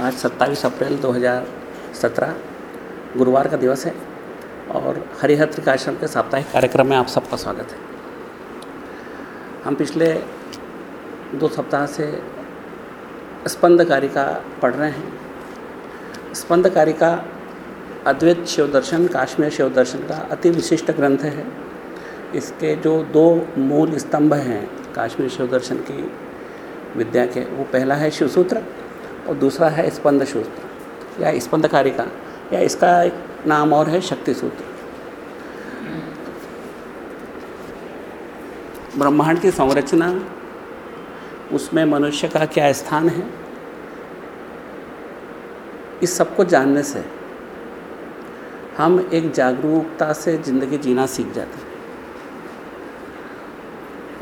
आज 27 अप्रैल 2017 गुरुवार का दिवस है और हरिहर त्रिकाश्रम के साप्ताहिक कार्यक्रम में आप सबका स्वागत है। हम पिछले दो सप्ताह से स्पंद कारिका पढ़ रहे हैं। स्पंद कारिका अद्वैत शिव दर्शन, काश्मीर शिव दर्शन का अति विशिष्ट ग्रंथ है। इसके जो दो मूल स्तंभ हैं, काश्मीर शिव दर्शन की विद्या के, वो पहला है शिव सूत्र और दूसरा है स्पंद सूत्र, या स्पंद कारिका या इसका एक नाम और है शक्ति सूत्र। ब्रह्मांड की संरचना, उसमें मनुष्य का क्या स्थान है, इस सबको जानने से हम एक जागरूकता से ज़िंदगी जीना सीख जाते हैं।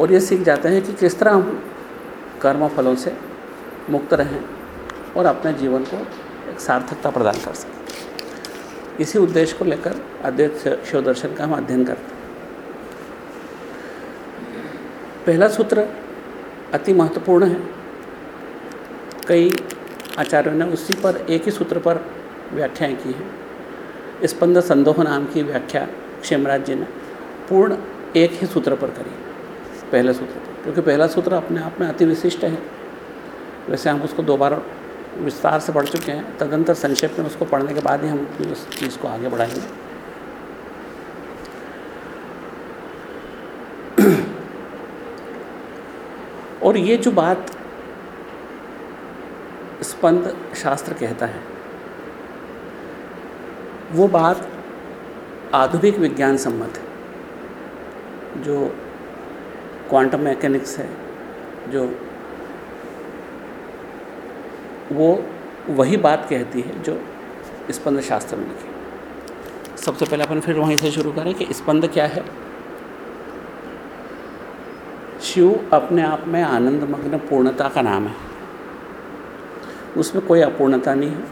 और ये सीख जाते हैं कि किस तरह हम कर्म फलों से मुक्त रहें और अपने जीवन को एक सार्थकता प्रदान कर सकें। इसी उद्देश्य को लेकर अद्वैत शिव दर्शन का हम अध्ययन करते हैं। पहला सूत्र अति महत्वपूर्ण है। कई आचार्यों ने उसी पर एक ही सूत्र पर व्याख्याएँ की हैं। स्पंद संदोह नाम की व्याख्या क्षेमराज जी ने पूर्ण एक ही सूत्र पर करी पहले सूत्र पर। क्योंकि पहला सूत्र अपने आप में अति विशिष्ट है। वैसे हम उसको दोबारा विस्तार से पढ़ चुके हैं। तदंतर संक्षेप में उसको पढ़ने के बाद ही हम उस चीज़ को आगे बढ़ाएँगे। और ये जो बात स्पंद शास्त्र कहता है, वो बात आधुनिक विज्ञान सम्मत है, जो क्वांटम मैकेनिक्स है, जो वो वही बात कहती है जो स्पंद शास्त्र में लिखी। सबसे पहले अपन फिर वहीं से शुरू करें कि स्पंद क्या है? शिव अपने आप में आनंद मग्न पूर्णता का नाम है। उसमें कोई अपूर्णता नहीं है।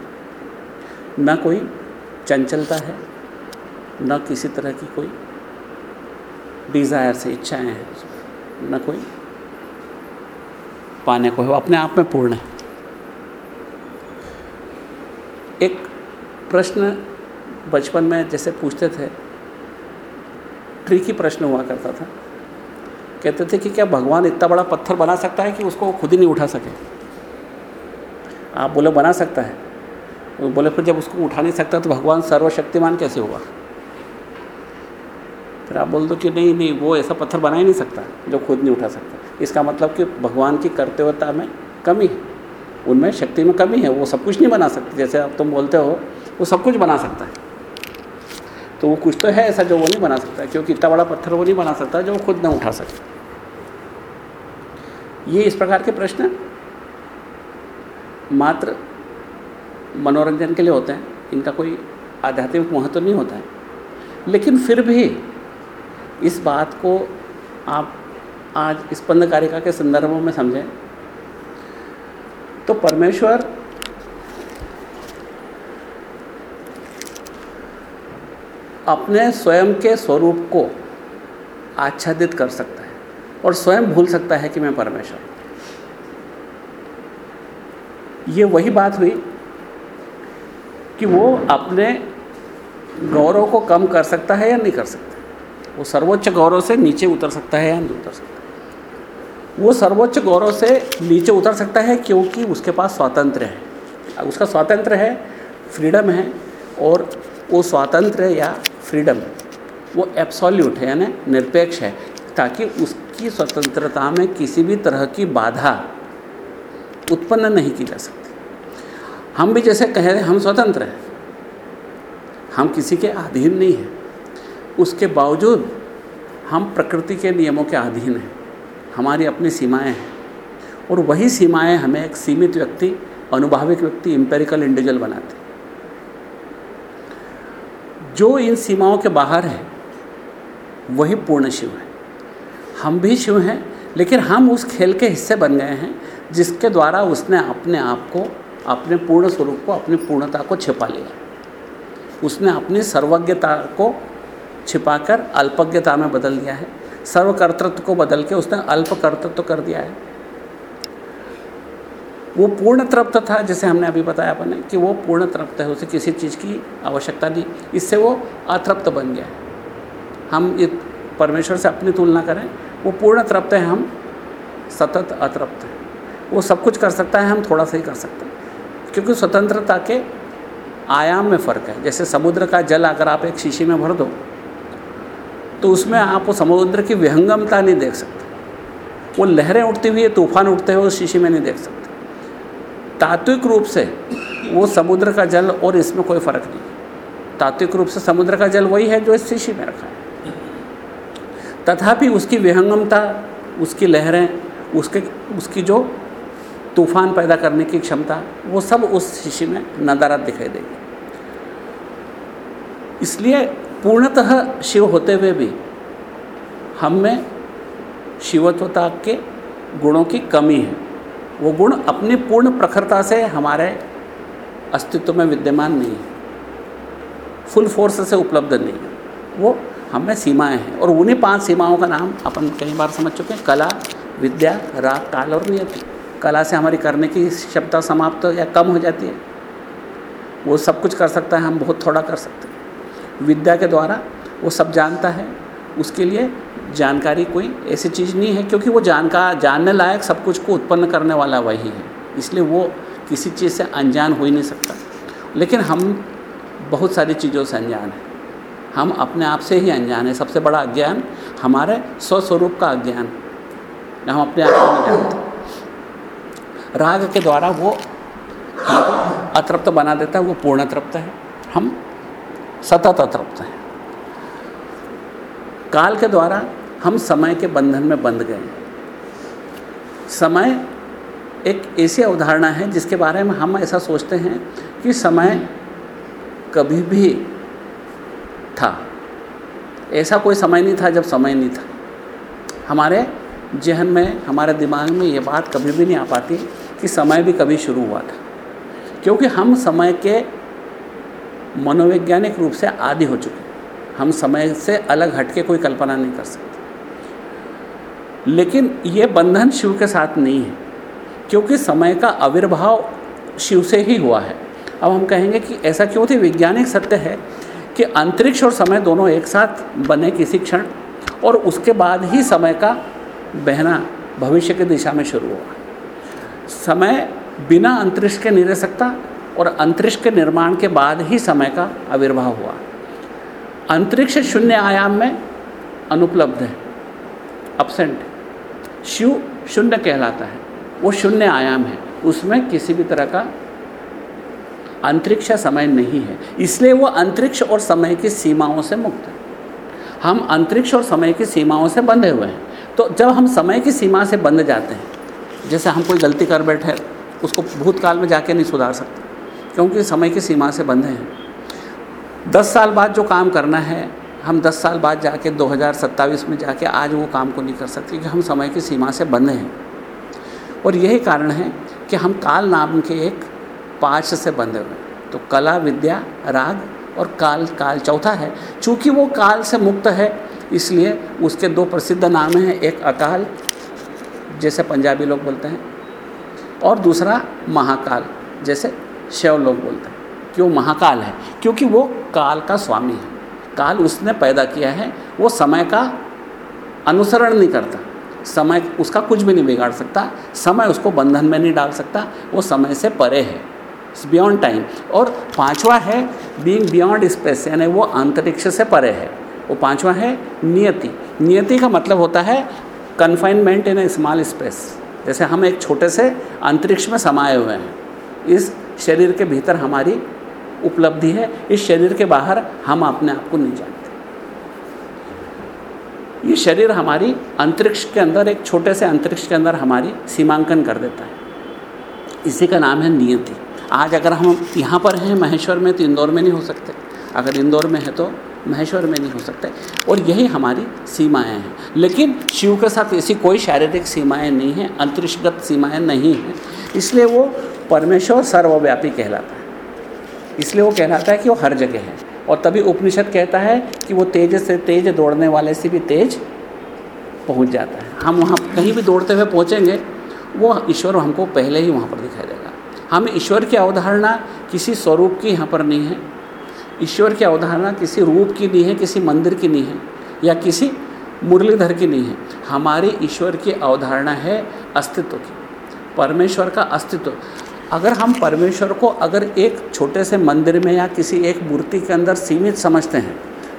न कोई चंचलता है, न किसी तरह की कोई डिज़ायर से इच्छाएँ हैं न कोई पाने को है। वो अपने आप में पूर्ण है। एक प्रश्न बचपन में जैसे पूछते थे ट्रिकी प्रश्न हुआ करता था। कहते थे कि क्या भगवान इतना बड़ा पत्थर बना सकता है कि उसको खुद ही नहीं उठा सके? आप बोले, बना सकता है। वो बोले, फिर जब उसको उठा नहीं सकता तो भगवान सर्वशक्तिमान कैसे हुआ फिर आप बोल दो कि नहीं नहीं, वो ऐसा पत्थर बना ही नहीं सकता जो खुद नहीं उठा सकता। इसका मतलब कि भगवान की कर्तव्यता में कमी है। उनमें शक्ति में कमी है, वो सब कुछ नहीं बना सकते। जैसे अब तुम बोलते हो, वो सब कुछ बना सकता है। तो वो कुछ तो है ऐसा जो वो नहीं बना सकता, क्योंकि इतना बड़ा पत्थर वो नहीं बना सकता जो वो खुद ना उठा सके। ये इस प्रकार के प्रश्न मात्र मनोरंजन के लिए होते हैं, इनका कोई आध्यात्मिक महत्व नहीं होता है। लेकिन फिर भी इस बात को आप आज स्पंद कारिका के संदर्भों में समझें तो परमेश्वर अपने स्वयं के स्वरूप को आच्छादित कर सकता है और स्वयं भूल सकता है कि मैं परमेश्वर ये वही बात हुई कि वो अपने गौरव को कम कर सकता है या नहीं कर सकता वो सर्वोच्च गौरव से नीचे उतर सकता है या नहीं उतर सकता वो सर्वोच्च गौरव से नीचे उतर सकता है क्योंकि उसके पास स्वातंत्र है। उसका स्वातंत्र है फ्रीडम है और वो स्वातंत्र या फ्रीडम वो एब्सोल्यूट है, यानी निरपेक्ष है, ताकि उसकी स्वतंत्रता में किसी भी तरह की बाधा उत्पन्न नहीं की जा सकती। हम भी जैसे कह रहे हम स्वतंत्र हैं। हम किसी के अधीन नहीं हैं। उसके बावजूद हम प्रकृति के नियमों के अधीन हैं। हमारी अपनी सीमाएँ हैं। और वही सीमाएँ हमें एक सीमित व्यक्ति, अनुभाविक व्यक्ति इम्पेरिकल इंडिविजुअल बनाते जो इन सीमाओं के बाहर है, वही पूर्ण शिव है। हम भी शिव हैं, लेकिन हम उस खेल के हिस्से बन गए हैं, जिसके द्वारा उसने अपने आप को, अपने पूर्ण स्वरूप को, अपनी पूर्णता को छिपा लिया। उसने अपनी सर्वज्ञता को छिपाकर अल्पज्ञता में बदल दिया है। सर्वकर्तृत्व को बदल के उसने अल्प कर्तृत्व कर दिया है। वो पूर्ण तृप्त था, जैसे हमने अभी बताया अपने कि वो पूर्ण तृप्त है, उसे किसी चीज़ की आवश्यकता नहीं। इससे वो अतृप्त बन गया हम ये परमेश्वर से अपनी तुलना करें, वो पूर्ण तृप्त है, हम सतत अतृप्त हैं। वो सब कुछ कर सकता है, हम थोड़ा सा ही कर सकते हैं। क्योंकि स्वतंत्रता के आयाम में फ़र्क है। जैसे समुद्र का जल अगर आप एक शीशी में भर दो तो उसमें आप वो समुद्र की विहंगमता नहीं देख सकते। वो लहरें उठती हुई है, तूफ़ान उठते हुए उस शीशी में नहीं देख सकते। तात्विक रूप से वो समुद्र का जल और इसमें कोई फ़र्क नहीं तात्विक रूप से समुद्र का जल वही है जो इस शीशी में रखा है। तथापि उसकी विहंगमता, उसकी लहरें, उसके, उसकी जो तूफ़ान पैदा करने की क्षमता, वो सब उस शीशी में नदारत दिखाई देगी। इसलिए पूर्णतः शिव होते हुए भी हम में शिवत्वता के गुणों की कमी है। वो गुण अपनी पूर्ण प्रखरता से हमारे अस्तित्व में विद्यमान नहीं है। फुल फोर्स से उपलब्ध नहीं है। वो हमें सीमाएँ हैं और उन्हीं पाँच सीमाओं का नाम अपन कई बार समझ चुके हैं। कला, विद्या, राग काल और नियति। कला से हमारी करने की क्षमता समाप्त या कम हो जाती है। वो सब कुछ कर सकता है, हम बहुत थोड़ा कर सकते हैं। विद्या के द्वारा, वो सब जानता है। उसके लिए जानकारी कोई ऐसी चीज़ नहीं है, क्योंकि वो जानकार जानने लायक सब कुछ को उत्पन्न करने वाला वही है। इसलिए वो किसी चीज़ से अनजान हो ही नहीं सकता। लेकिन हम बहुत सारी चीज़ों से अनजान हैं। हम अपने आप से ही अनजान हैं। सबसे बड़ा अज्ञान हमारे स्वस्वरूप का अज्ञान। हम अपने आप को नहीं जानते। राग के द्वारा वो अतृप्त बना देता है, वो पूर्ण तृप्त है। हम सतत अतृप्त हैं। काल के द्वारा हम समय के बंधन में बंध गए समय एक ऐसी अवधारणा है जिसके बारे में हम ऐसा सोचते हैं कि समय कभी भी था। ऐसा कोई समय नहीं था जब समय नहीं था। हमारे जहन में, हमारे दिमाग में ये बात कभी भी नहीं आ पाती कि समय भी कभी शुरू हुआ था। क्योंकि हम समय के मनोवैज्ञानिक रूप से आदि हो चुके हम समय से अलग हटके कोई कल्पना नहीं कर सकते। लेकिन ये बंधन शिव के साथ नहीं है, क्योंकि समय का आविर्भाव शिव से ही हुआ है। अब हम कहेंगे कि ऐसा क्यों थी? वैज्ञानिक सत्य है कि अंतरिक्ष और समय दोनों एक साथ बने किसी क्षण और उसके बाद ही समय का बहना भविष्य की दिशा में शुरू हुआ। समय बिना अंतरिक्ष के नहीं रह सकता और अंतरिक्ष के निर्माण के बाद ही समय का आविर्भाव हुआ। अंतरिक्ष शून्य आयाम में अनुपलब्ध है अपसेंट शिव शून्य कहलाता है, वो शून्य आयाम है, उसमें किसी भी तरह का अंतरिक्ष समय नहीं है। इसलिए वो अंतरिक्ष और समय की सीमाओं से मुक्त है। हम अंतरिक्ष और समय की सीमाओं से बंधे हुए हैं। तो जब हम समय की सीमा से बंध जाते हैं, जैसे हम कोई गलती कर बैठे उसको भूतकाल में जाके नहीं सुधार सकते। क्योंकि समय की सीमा से बंधे हैं। दस साल बाद जो काम करना है, हम दस साल बाद जाके दो में जाके आज वो काम को नहीं कर सकते कि हम समय की सीमा से बंधे हैं। और यही कारण है कि हम काल नाम के एक पाश से बंधे हुए तो कला, विद्या, राग और काल काल चौथा है। चूँकि वो काल से मुक्त है, इसलिए उसके दो प्रसिद्ध नाम हैं, एक अकाल, जैसे पंजाबी लोग बोलते हैं, और दूसरा महाकाल, जैसे शैव लोग बोलते हैं, क्यों महाकाल है? क्योंकि वो काल का स्वामी है। काल उसने पैदा किया है, वो समय का अनुसरण नहीं करता। समय उसका कुछ भी नहीं बिगाड़ सकता, समय उसको बंधन में नहीं डाल सकता, वो समय से परे है। बियॉन्ड टाइम और पांचवा है बीइंग बियॉन्ड स्पेस यानी वो अंतरिक्ष से परे है। वो पांचवा है, नियति। नियति का मतलब होता है confinement in a small space जैसे हम एक छोटे से अंतरिक्ष में समाये हुए हैं। इस शरीर के भीतर हमारी उपलब्धि है, इस शरीर के बाहर हम अपने आप को नहीं जानते। ये शरीर हमारी अंतरिक्ष के अंदर, एक छोटे से अंतरिक्ष के अंदर हमारी सीमांकन कर देता है। इसी का नाम है नियति। आज अगर हम यहाँ पर हैं, महेश्वर में तो इंदौर में नहीं हो सकते। अगर इंदौर में है तो महेश्वर में नहीं हो सकते। और यही हमारी सीमाएँ हैं। लेकिन शिव के साथ ऐसी कोई शारीरिक सीमाएँ नहीं हैं, अंतरिक्षगत सीमाएँ नहीं हैं। इसलिए वो परमेश्वर सर्वव्यापी कहलाता है। इसलिए वो कहलाता है कि वो हर जगह है। और तभी उपनिषद कहता है कि वो तेज से तेज दौड़ने वाले से भी तेज पहुँच जाता है। हम वहाँ कहीं भी दौड़ते हुए पहुँचेंगे, वो ईश्वर हमको पहले ही वहाँ पर दिखाई देगा। हमें ईश्वर की अवधारणा किसी स्वरूप की यहाँ पर नहीं है। ईश्वर की अवधारणा किसी रूप की नहीं है, किसी मंदिर की नहीं है, या किसी मुरलीधर की नहीं है। हमारी ईश्वर की अवधारणा है अस्तित्व की। परमेश्वर का अस्तित्व। अगर हम परमेश्वर को अगर एक छोटे से मंदिर में या किसी एक मूर्ति के अंदर सीमित समझते हैं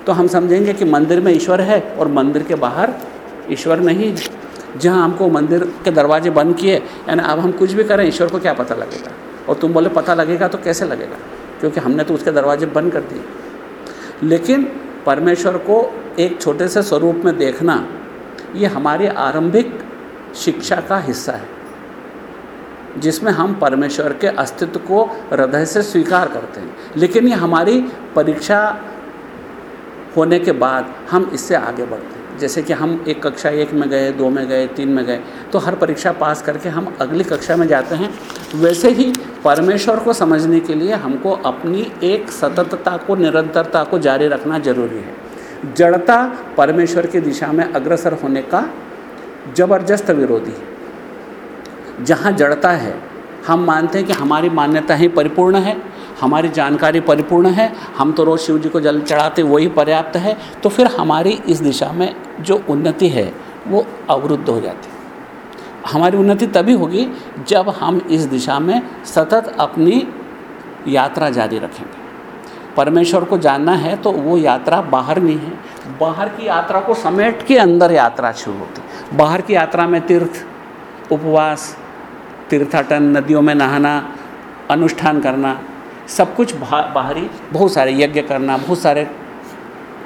तो हम समझेंगे कि मंदिर में ईश्वर है और मंदिर के बाहर ईश्वर नहीं है। जहाँ हमको मंदिर के दरवाजे बंद किए, यानी अब हम कुछ भी करें, ईश्वर को क्या पता लगेगा? और तुम बोले, पता लगेगा तो कैसे लगेगा? क्योंकि हमने तो उसके दरवाजे बंद कर दिए। लेकिन परमेश्वर को एक छोटे से स्वरूप में देखना, ये हमारी आरंभिक शिक्षा का हिस्सा है। जिसमें हम परमेश्वर के अस्तित्व को हृदय से स्वीकार करते हैं। लेकिन ये हमारी परीक्षा होने के बाद हम इससे आगे बढ़ते हैं। जैसे कि हम एक कक्षा एक में गए, दो में गए, तीन में गए तो हर परीक्षा पास करके हम अगली कक्षा में जाते हैं। वैसे ही परमेश्वर को समझने के लिए हमको अपनी एक सततता को, निरंतरता को जारी रखना ज़रूरी है। जड़ता परमेश्वर की दिशा में अग्रसर होने का ज़बरदस्त विरोधी है। जहाँ जड़ता है, हम मानते हैं कि हमारी मान्यता ही परिपूर्ण है, हमारी जानकारी परिपूर्ण है, हम तो रोज़ शिव जी को जल चढ़ाते वही पर्याप्त है तो फिर हमारी इस दिशा में जो उन्नति है, वो अवरुद्ध हो जाती है। हमारी उन्नति तभी होगी जब हम इस दिशा में सतत अपनी यात्रा जारी रखेंगे। परमेश्वर को जानना है तो वो यात्रा बाहर नहीं है, बाहर की यात्रा को समेट के अंदर यात्रा शुरू होती बाहर की यात्रा में तीर्थ, उपवास तीर्थाटन, नदियों में नहाना, अनुष्ठान करना, सब कुछ बाहरी बहुत सारे यज्ञ करना, बहुत सारे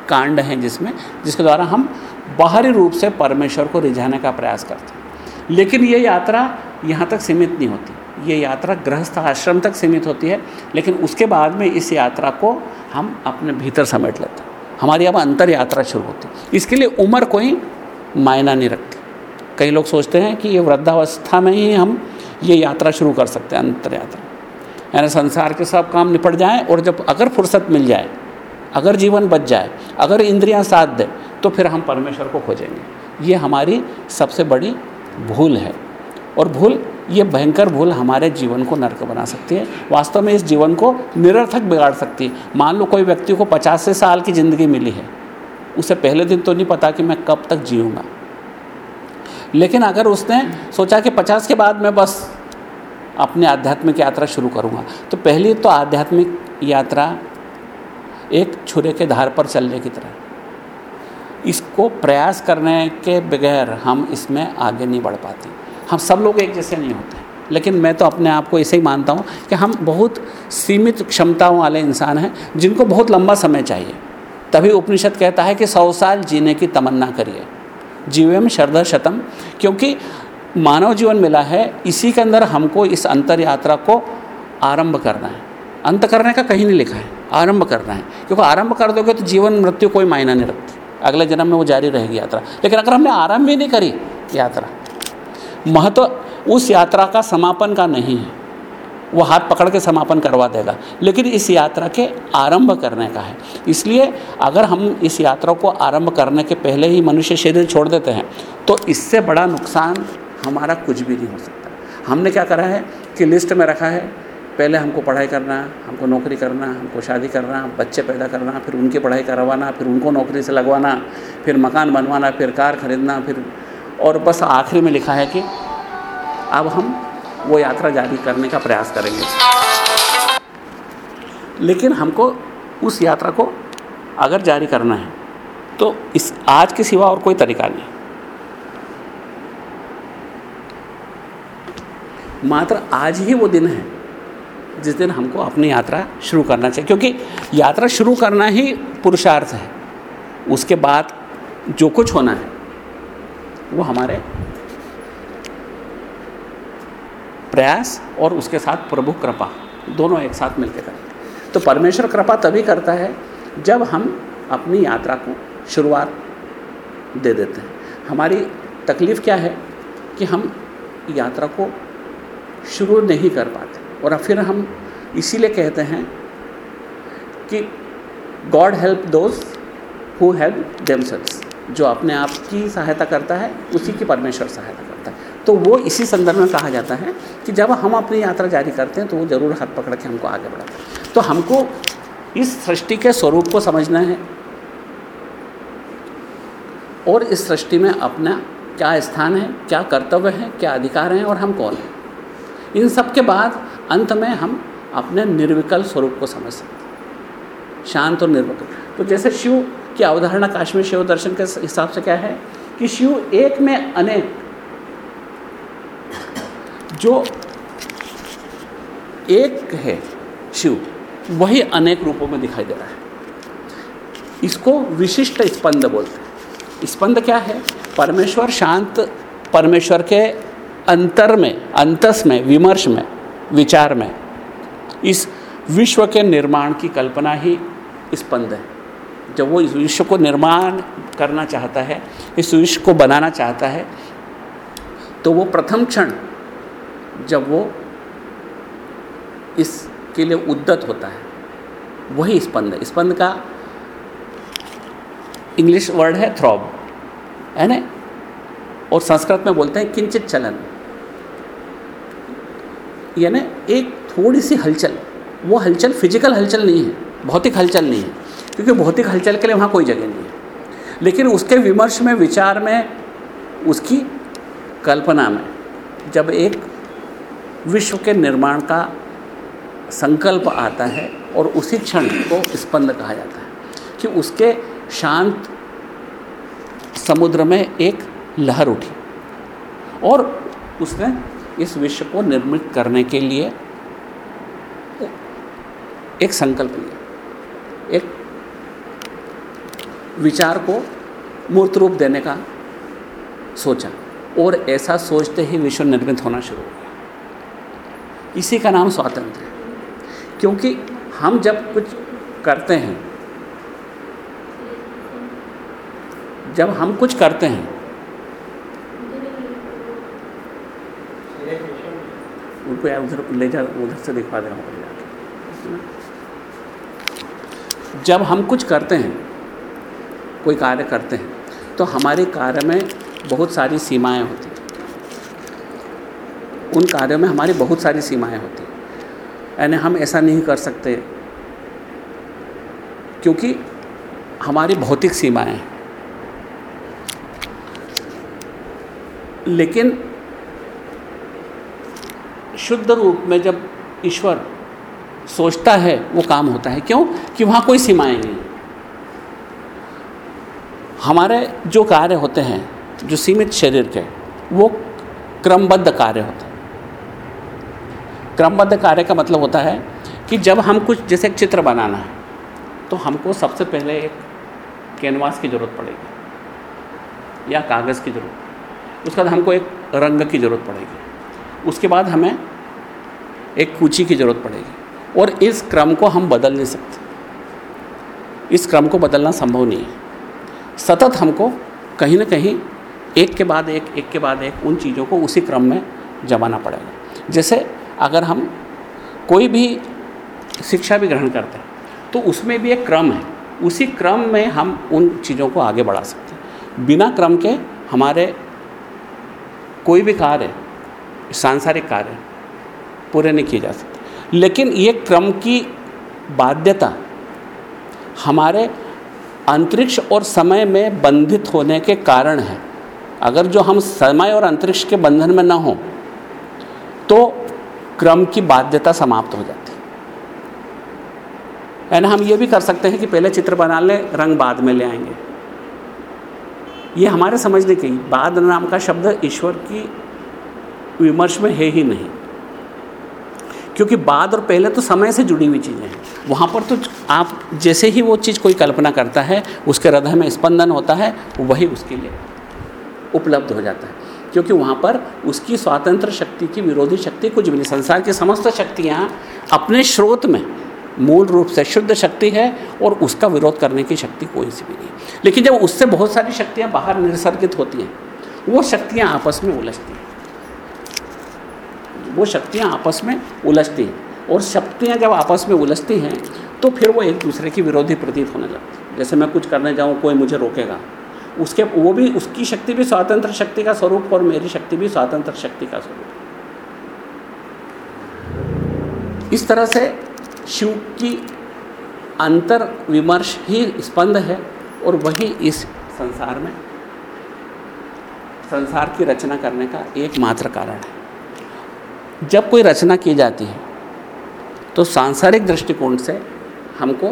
कांड हैं जिसमें, जिसके द्वारा हम बाहरी रूप से परमेश्वर को रिझाने का प्रयास करते हैं। लेकिन ये यात्रा यहाँ तक सीमित नहीं होती। ये यात्रा गृहस्थ आश्रम तक सीमित होती है, लेकिन उसके बाद में इस यात्रा को हम अपने भीतर समेट लेते हैं। हमारी अब अंतर यात्रा शुरू होती है। इसके लिए उम्र कोई मायना नहीं रखती। कई लोग सोचते हैं कि ये वृद्धावस्था में ही हम ये यात्रा शुरू कर सकते हैं, अंतर यात्रा। यानी संसार के सब काम निपट जाएँ और जब अगर फुर्सत मिल जाए, अगर जीवन बच जाए, अगर इंद्रियाँ साथ दें तो फिर हम परमेश्वर को खोजेंगे। ये हमारी सबसे बड़ी भूल है। और भूल, ये भयंकर भूल हमारे जीवन को नर्क बना सकती है। वास्तव में इस जीवन को निरर्थक बिगाड़ सकती है। मान लो कोई व्यक्ति को पचास से साल की ज़िंदगी मिली है। उसे पहले दिन तो नहीं पता कि मैं कब तक जीऊँगा। लेकिन अगर उसने सोचा कि पचास के बाद मैं बस अपने आध्यात्मिक यात्रा शुरू करूँगा तो पहली तो आध्यात्मिक यात्रा एक छुरे के धार पर चलने की तरह। इसको प्रयास करने के बगैर हम इसमें आगे नहीं बढ़ पाते। हम सब लोग एक जैसे नहीं होते। लेकिन मैं तो अपने आप को ऐसे ही मानता हूँ कि हम बहुत सीमित क्षमताओं वाले इंसान हैं, जिनको बहुत लंबा समय चाहिए। तभी उपनिषद कहता है कि सौ साल जीने की तमन्ना करिए। जीवम शरद शतम। क्योंकि मानव जीवन मिला है, इसी के अंदर हमको इस अंतर यात्रा को आरंभ करना है। अंत करने का कहीं नहीं लिखा है, आरंभ करना है। क्योंकि आरंभ कर दोगे तो जीवन, मृत्यु कोई मायना नहीं रखती। अगले जन्म में वो जारी रहेगी यात्रा। लेकिन अगर हमने आरंभ ही नहीं करी यात्रा, महत्व उस यात्रा का समापन का नहीं है। वो हाथ पकड़ के समापन करवा देगा। लेकिन इस यात्रा के आरंभ करने का है। इसलिए अगर हम इस यात्रा को आरंभ करने के पहले ही मनुष्य शरीर छोड़ देते हैं तो इससे बड़ा नुकसान हमारा कुछ भी नहीं हो सकता। हमने क्या करा है कि लिस्ट में रखा है, पहले हमको पढ़ाई करना, हमको नौकरी करना, हमको शादी करना, बच्चे पैदा करना, फिर उनकी पढ़ाई करवाना, फिर उनको नौकरी से लगवाना, फिर मकान बनवाना, फिर कार खरीदना, फिर और बस आखिरी में लिखा है कि अब हम वो यात्रा जारी करने का प्रयास करेंगे। लेकिन हमको उस यात्रा को अगर जारी करना है तो इस आज के सिवा और कोई तरीका नहीं। मात्र आज ही वो दिन है, जिस दिन हमको अपनी यात्रा शुरू करना चाहिए, क्योंकि यात्रा शुरू करना ही पुरुषार्थ है। उसके बाद जो कुछ होना है, वो हमारे प्रयास और उसके साथ प्रभु कृपा, दोनों एक साथ मिलकर करते तो परमेश्वर कृपा तभी करता है जब हम अपनी यात्रा को शुरुआत दे देते हैं। हमारी तकलीफ़ क्या है कि हम यात्रा को शुरू नहीं कर पाते और फिर हम इसीलिए कहते हैं कि God help those who help themselves जो अपने आप की सहायता करता है, उसी की परमेश्वर सहायता तो वो इसी संदर्भ में कहा जाता है कि जब हम अपनी यात्रा जारी करते हैं तो वो ज़रूर हाथ पकड़ के हमको आगे बढ़ाते हैं। तो हमको इस सृष्टि के स्वरूप को समझना है और इस सृष्टि में अपना क्या स्थान है, क्या कर्तव्य है, क्या अधिकार हैं और हम कौन हैं। इन सब के बाद अंत में हम अपने निर्विकल स्वरूप को समझ सकते हैं। शांत और निर्विकल। तो जैसे शिव की अवधारणा काश्मीर शिव दर्शन के हिसाब से क्या है कि शिव एक में अनेक जो एक है शिव, वही अनेक रूपों में दिखाई दे रहा है। इसको विशिष्ट स्पंद बोलते हैं। स्पंद क्या है? परमेश्वर शांत, परमेश्वर के अंतर में, अंतस में, विमर्श में, विचार में। इस विश्व के निर्माण की कल्पना ही स्पंद है। जब वो इस विश्व को निर्माण करना चाहता है, इस विश्व को बनाना चाहता है तो वो प्रथम क्षण जब वो इसके लिए उद्दत होता है, वही स्पंद। स्पंद का इंग्लिश वर्ड है थ्रॉब है ना? और संस्कृत में बोलते हैं किंचित चलन। यानी एक थोड़ी सी हलचल, वो हलचल फ़िज़िकल हलचल नहीं है, भौतिक हलचल नहीं है, क्योंकि भौतिक हलचल के लिए वहाँ कोई जगह नहीं है। लेकिन उसके विमर्श में, विचार में, उसकी कल्पना में, जब एक विश्व के निर्माण का संकल्प आता है और उसी क्षण को स्पंद कहा जाता है कि उसके शांत समुद्र में एक लहर उठी और उसने इस विश्व को निर्मित करने के लिए एक संकल्प लिया। एक विचार को मूर्त रूप देने का सोचा और ऐसा सोचते ही विश्व निर्मित होना शुरू हो गया इसी का नाम स्वातंत्र है। क्योंकि हम जब कुछ करते हैं, जब हम कुछ करते हैं, उनको उधर ले जा, उधर से दिखवा दे रहा हूँ जब हम कुछ करते हैं, कोई कार्य करते हैं तो हमारे कार्य में बहुत सारी सीमाएँ होती हैं। उन कार्यों में हमारी बहुत सारी सीमाएँ होती हैं। यानी हम ऐसा नहीं कर सकते, क्योंकि हमारी भौतिक सीमाएँ हैं। लेकिन शुद्ध रूप में जब ईश्वर सोचता है, वो काम होता है। क्यों? कि वहाँ कोई सीमाएँ नहीं हमारे जो कार्य होते हैं, जो सीमित शरीर के, वो क्रमबद्ध कार्य होते हैं। क्रमबद्ध कार्य का मतलब होता है कि जब हम कुछ, जैसे एक चित्र बनाना है तो हमको सबसे पहले एक कैनवास की ज़रूरत पड़ेगी या कागज़ की ज़रूरत उसके बाद हमको एक रंग की ज़रूरत पड़ेगी। उसके बाद हमें एक कूची की ज़रूरत पड़ेगी। और इस क्रम को हम बदल नहीं सकते। इस क्रम को बदलना संभव नहीं है। सतत हमको कहीं ना कहीं एक के बाद एक एक के बाद एक उन चीज़ों को उसी क्रम में जमाना पड़ेगा। जैसे अगर हम कोई भी शिक्षा भी ग्रहण करते हैं तो उसमें भी एक क्रम है। उसी क्रम में हम उन चीज़ों को आगे बढ़ा सकते हैं। बिना क्रम के हमारे कोई भी कार्य, सांसारिक कार्य, पूरे नहीं किए जा सकते। लेकिन ये क्रम की बाध्यता हमारे अंतरिक्ष और समय में बंधित होने के कारण है। अगर जो हम समय और अंतरिक्ष के बंधन में न हों तो क्रम की बाध्यता समाप्त हो जाती है। यानी हम ये भी कर सकते हैं कि पहले चित्र बना लें, रंग बाद में ले आएँगे। ये हमारे समझने की बाद नाम का शब्द ईश्वर की विमर्श में है ही नहीं। क्योंकि बाद और पहले तो समय से जुड़ी हुई चीज़ें हैं। वहाँ पर तो आप जैसे ही वो चीज़ कोई कल्पना करता है, उसके हृदय में स्पंदन होता है, वही उसके लिए उपलब्ध हो जाता है। क्योंकि वहाँ पर उसकी स्वतंत्र शक्ति की विरोधी शक्ति कुछ भी नहीं। संसार की समस्त शक्तियाँ अपने स्रोत में मूल रूप से शुद्ध शक्ति है और उसका विरोध करने की शक्ति कोई सी भी नहीं। लेकिन जब उससे बहुत सारी शक्तियाँ बाहर निर्सर्गित होती हैं, वो शक्तियाँ आपस में उलझती हैं। वो शक्तियाँ आपस में उलझती हैं और शक्तियाँ जब आपस में उलझती हैं तो फिर वो एक दूसरे की विरोधी प्रतीत होने लगती जैसे मैं कुछ करने जाऊँ, कोई मुझे रोकेगा। उसके, वो भी, उसकी शक्ति भी स्वतंत्र शक्ति का स्वरूप और मेरी शक्ति भी स्वतंत्र शक्ति का स्वरूप। इस तरह से शिव की अंतर विमर्श ही स्पंद है और वही इस संसार में, संसार की रचना करने का एकमात्र कारण है। जब कोई रचना की जाती है तो सांसारिक दृष्टिकोण से हमको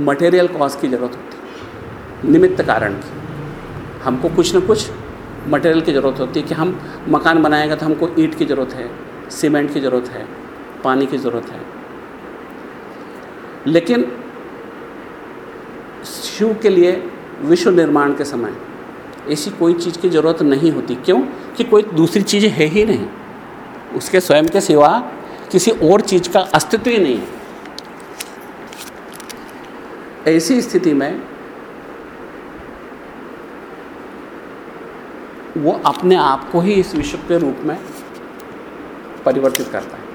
मटेरियल कॉज की ज़रूरत होती है। निमित्त कारण की। हमको कुछ ना कुछ मटेरियल की ज़रूरत होती है कि हम मकान बनाएँगे तो हमको ईंट की ज़रूरत है सीमेंट की ज़रूरत है, पानी की ज़रूरत है। लेकिन शिव के लिए विश्व निर्माण के समय ऐसी कोई चीज़ की ज़रूरत नहीं होती। क्यों? कि कोई दूसरी चीज़ है ही नहीं। उसके स्वयं के सिवा किसी और चीज़ का अस्तित्व ही नहीं है। ऐसी स्थिति में वो अपने आप को ही इस विश्व के रूप में परिवर्तित करता है।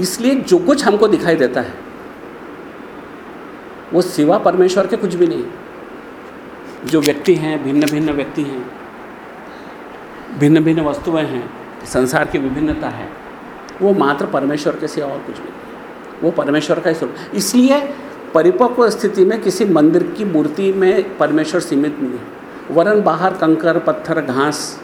इसलिए जो कुछ हमको दिखाई देता है, वो सिवा परमेश्वर के कुछ भी नहीं। जो व्यक्ति हैं भिन्न भिन्न व्यक्ति हैं भिन्न भिन्न वस्तुएँ हैं, संसार की विभिन्नता है, वो मात्र परमेश्वर के सिवा और कुछ भी नहीं। वो परमेश्वर का ही स्वरूप। इसलिए परिपक्व स्थिति में किसी मंदिर की मूर्ति में परमेश्वर सीमित नहीं है। वरन बाहर कंकर, पत्थर, घास,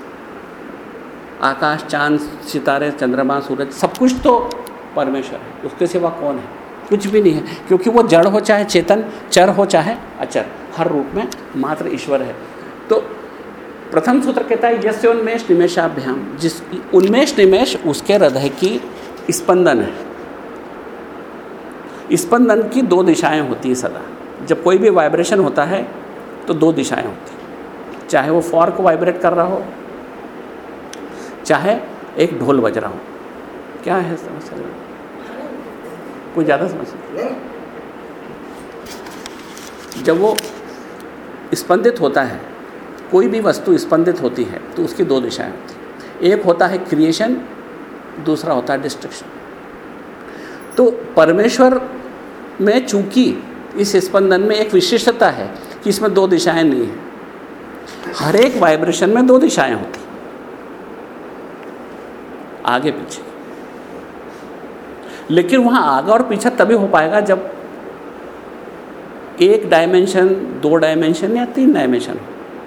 आकाश, चाँद, सितारे, चंद्रमा, सूरज, सब कुछ तो परमेश्वर है। उसके सिवा कौन है? कुछ भी नहीं है, क्योंकि वो जड़ हो चाहे चेतन, चर हो चाहे अचर, हर रूप में मात्र ईश्वर है। तो प्रथम सूत्र कहता है, यस्य उन्मेष निमेशाभ्याम जिस उन्मेष निमेश उसके हृदय की स्पंदन है। स्पंदन की दो दिशाएँ होती हैं सदा। जब कोई भी वाइब्रेशन होता है तो दो दिशाएँ होती हैं। चाहे वो फॉर्क वाइब्रेट कर रहा हो, चाहे एक ढोल बज रहा हो। क्या है समस्या? कोई ज़्यादा समस्या? जब वो स्पंदित होता है, कोई भी वस्तु स्पंदित होती है तो उसकी दो दिशाएँ होती हैं। एक होता है क्रिएशन दूसरा होता है डिस्ट्रक्शन तो परमेश्वर में चूँकि इस स्पंदन में एक विशिष्टता है कि इसमें दो दिशाएँ नहीं हैं, हर एक वाइब्रेशन में दो दिशाएँ होती आगे पीछे। लेकिन वहाँ आगे और पीछे तभी हो पाएगा जब एक डायमेंशन दो डायमेंशन या तीन डायमेंशन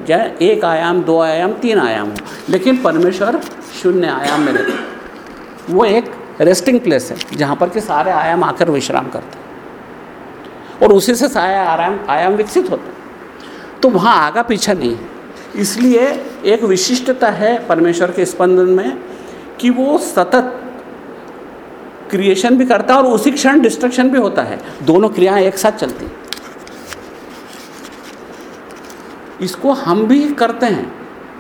या एक आयाम, दो आयाम, तीन आयाम हो। लेकिन परमेश्वर शून्य आयाम में रहते वो एक रेस्टिंग प्लेस है, जहाँ पर कि सारे आयाम आकर विश्राम करते हैं। और उसी से सारे आराम, आयाम विकसित होते हैं। तो वहाँ आगा पीछा नहीं है। इसलिए एक विशिष्टता है परमेश्वर के स्पंदन में कि वो सतत क्रिएशन भी करता है और उसी क्षण डिस्ट्रक्शन भी होता है। दोनों क्रियाएँ एक साथ चलती इसको हम भी करते हैं।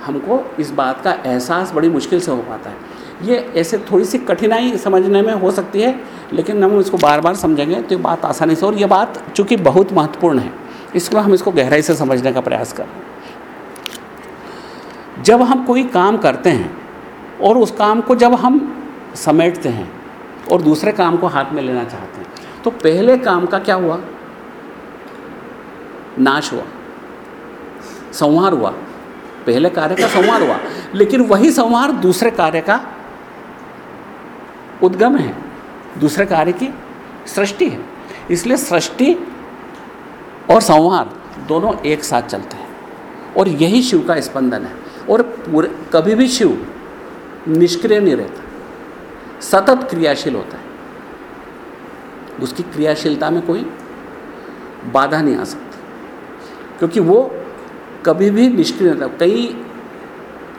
हमको इस बात का एहसास बड़ी मुश्किल से हो पाता है। ये ऐसे थोड़ी सी कठिनाई समझने में हो सकती है, लेकिन हम इसको बार बार समझेंगे तो ये बात आसानी से, और ये बात चूँकि बहुत महत्वपूर्ण है इसलिए हम इसको गहराई से समझने का प्रयास कर रहे जब हम कोई काम करते हैं, और उस काम को जब हम समेटते हैं, और दूसरे काम को हाथ में लेना चाहते हैं तो पहले काम का क्या हुआ? नाश हुआ। संहार हुआ। पहले कार्य का संहार हुआ, लेकिन वही संहार दूसरे कार्य का उद्गम है, दूसरे कार्य की सृष्टि है। इसलिए सृष्टि और संवाद दोनों एक साथ चलते हैं। और यही शिव का स्पंदन है। और पूरे, कभी भी शिव निष्क्रिय नहीं रहता। सतत क्रियाशील होता है। उसकी क्रियाशीलता में कोई बाधा नहीं आ सकती। क्योंकि वो कभी भी निष्क्रिय रहता कई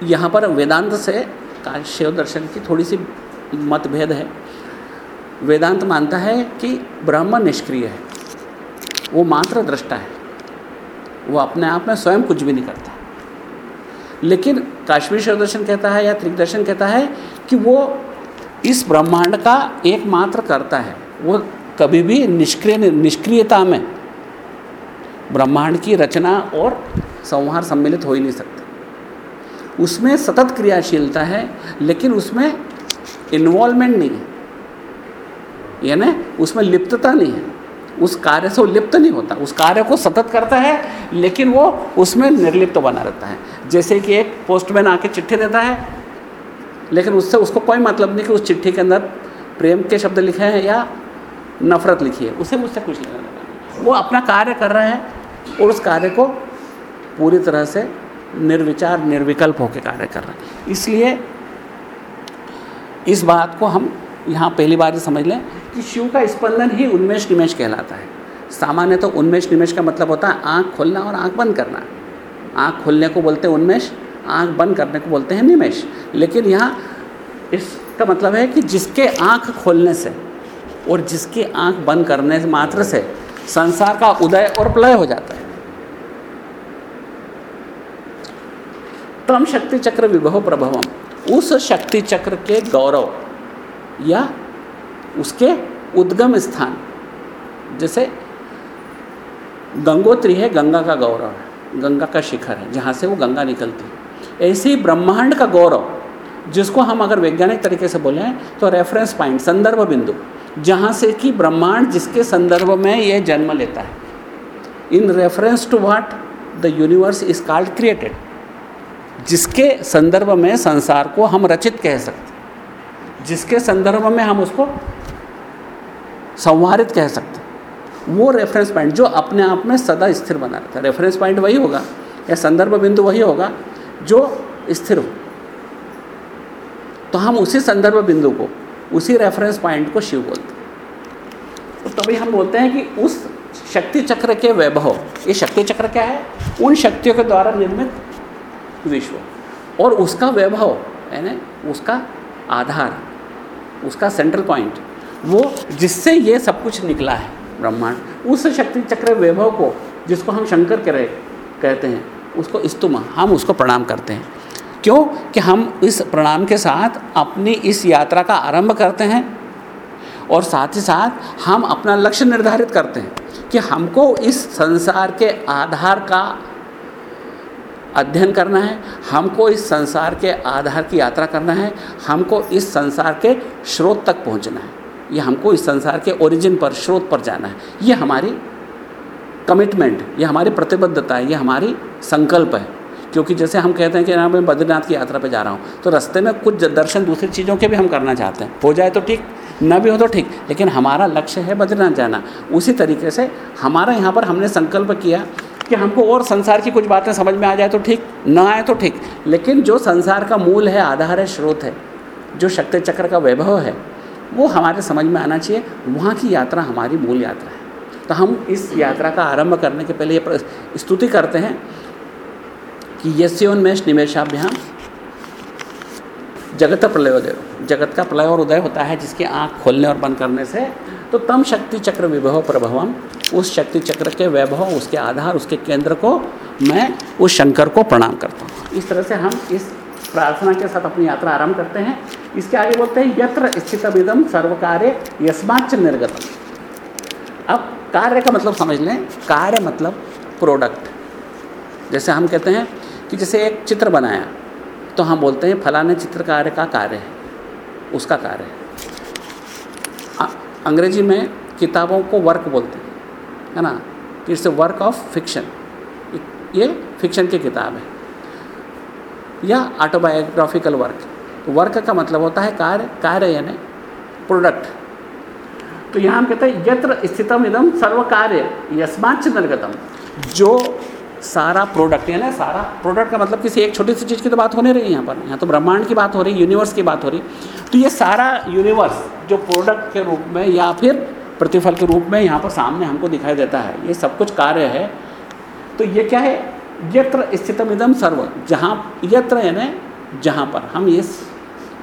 यहाँ पर वेदांत से शिव दर्शन की थोड़ी सी मतभेद है। वेदांत मानता है कि ब्रह्म निष्क्रिय है। वो मात्र दृष्टा है। वो अपने आप में स्वयं कुछ भी नहीं करता। लेकिन काश्मीर शिव दर्शन कहता है या त्रिकदर्शन कहता है कि वो इस ब्रह्मांड का एकमात्र करता है। वो कभी भी निष्क्रिय निष्क्रियता में ब्रह्मांड की रचना और संहार सम्मिलित हो ही नहीं सकते। उसमें सतत क्रियाशीलता है, लेकिन उसमें इन्वॉल्वमेंट नहीं है। यानी उसमें लिप्तता नहीं है। उस कार्य से वो लिप्त नहीं होता। उस कार्य को सतत करता है, लेकिन वो उसमें निर्लिप्त बना रहता है। जैसे कि एक पोस्टमैन आके चिट्ठी देता है, लेकिन उससे उसको कोई मतलब नहीं कि उस चिट्ठी के अंदर प्रेम के शब्द लिखे हैं या नफरत लिखी है। उसे मुझसे कुछ लेना देना वो अपना कार्य कर रहा है और उस कार्य को पूरी तरह से निर्विचार, निर्विकल्प होकर कार्य कर रहा है। इसलिए इस बात को हम यहाँ पहली बार ही समझ लें कि शिव का स्पंदन ही उन्मेष निमेश कहलाता है। सामान्य तो उन्मेष निमेश का मतलब होता है आँख खोलना और आँख बंद करना। आँख खोलने को बोलते हैं उन्मेष, आँख बंद करने को बोलते हैं निमेश लेकिन यहाँ इसका मतलब है कि जिसके आँख खोलने से और जिसकी आँख बंद करने मात्र से संसार का उदय और प्रलय हो जाता है। तम शक्ति चक्र विभव प्रभवम। उस शक्ति चक्र के गौरव या उसके उद्गम स्थान। जैसे गंगोत्री है, गंगा का गौरव है, गंगा का शिखर है, जहाँ से वो गंगा निकलती है। ऐसे ब्रह्मांड का गौरव, जिसको हम अगर वैज्ञानिक तरीके से बोले तो रेफरेंस पॉइंट संदर्भ बिंदु, जहाँ से कि ब्रह्मांड जिसके संदर्भ में ये जन्म लेता है। In reference to what the universe is called created जिसके संदर्भ में संसार को हम रचित कह सकते जिसके संदर्भ में हम उसको संवारित कह सकते वो रेफरेंस पॉइंट जो अपने आप में सदा स्थिर बना रहता है। रेफरेंस पॉइंट वही होगा, या संदर्भ बिंदु वही होगा, जो स्थिर हो। तो हम उसी संदर्भ बिंदु को, उसी रेफरेंस पॉइंट को शिव बोलते हैं। तो तभी हम बोलते हैं कि उस शक्ति चक्र के वैभव, ये शक्ति चक्र क्या है? उन शक्तियों के द्वारा निर्मित विश्व। और उसका वैभव, यानी उसका आधार, उसका सेंट्रल पॉइंट वो जिससे ये सब कुछ निकला है ब्रह्मांड, उस शक्ति चक्र वैभव को जिसको हम शंकर कह रहे, कहते हैं, उसको स्तुमा, हम उसको प्रणाम करते हैं। क्यों? कि हम इस प्रणाम के साथ अपनी इस यात्रा का आरंभ करते हैं और साथ ही साथ हम अपना लक्ष्य निर्धारित करते हैं कि हमको इस संसार के आधार का अध्ययन करना है, हमको इस संसार के आधार की यात्रा करना है, हमको इस संसार के स्रोत तक पहुँचना है। ये हमको इस संसार के ओरिजिन पर, स्रोत पर जाना है। ये हमारी कमिटमेंट ये हमारी प्रतिबद्धता है, ये हमारी संकल्प है। क्योंकि जैसे हम कहते हैं कि यहाँ मैं बद्रीनाथ की यात्रा पे जा रहा हूँ तो रास्ते में कुछ दर्शन दूसरी चीज़ों के भी हम करना चाहते हैं। हो जाए तो ठीक, न भी हो तो ठीक, लेकिन हमारा लक्ष्य है बद्रीनाथ जाना। उसी तरीके से हमारा यहाँ पर हमने संकल्प किया कि हमको और संसार की कुछ बातें समझ में आ जाए तो ठीक, न आए तो ठीक। लेकिन जो संसार का मूल है, आधार है, स्रोत है, जो शक्ति चक्र का वैभव है, वो हमारे समझ में आना चाहिए। वहाँ की यात्रा हमारी मूल यात्रा है। तो हम इस यात्रा का आरंभ करने के पहले ये स्तुति करते हैं कि यस्योन्मेष निमेशाभ्याम जगत प्रलयोदय। जगत का प्रलय और उदय होता है जिसकी आँख खोलने और बंद करने से। तो तम शक्ति चक्र विभव प्रभवम। उस शक्ति चक्र के वैभव, उसके आधार, उसके केंद्र को मैं उस शंकर को प्रणाम करता हूँ। इस तरह से हम इस प्रार्थना के साथ अपनी यात्रा आरंभ करते हैं। इसके आगे बोलते हैं, यत्र स्थितमिदम सर्व कार्य यस्माच निर्गतम। अब कार्य का मतलब समझ लें, कार्य मतलब प्रोडक्ट जैसे हम कहते हैं कि जैसे एक चित्र बनाया तो हम बोलते हैं, फलाने चित्रकार का कार्य है, उसका कार्य है। अंग्रेज़ी में किताबों को वर्क बोलते हैं। है ना? It's a work of fiction ये फिक्शन की किताब है। या ऑटोबायोग्राफिकल वर्क वर्क का मतलब होता है कार्य कार्य यानी प्रोडक्ट तो यहाँ हम कहते हैं यत्र स्थितम इदम सर्व कार्य यस्माच निर्गतम। जो सारा प्रोडक्ट यानी सारा प्रोडक्ट का मतलब किसी एक छोटी सी चीज़ की तो बात होने रही है यहाँ पर। यहाँ तो ब्रह्मांड की बात हो रही है यूनिवर्स की बात हो रही। तो ये सारा यूनिवर्स जो प्रोडक्ट के रूप में या फिर प्रतिफल के रूप में यहाँ पर सामने हमको दिखाई देता है। ये सब कुछ कार्य है। तो ये क्या है? यत्र स्थितम इदम सर्व। जहाँ, यत्र यानी जहाँ पर हम इस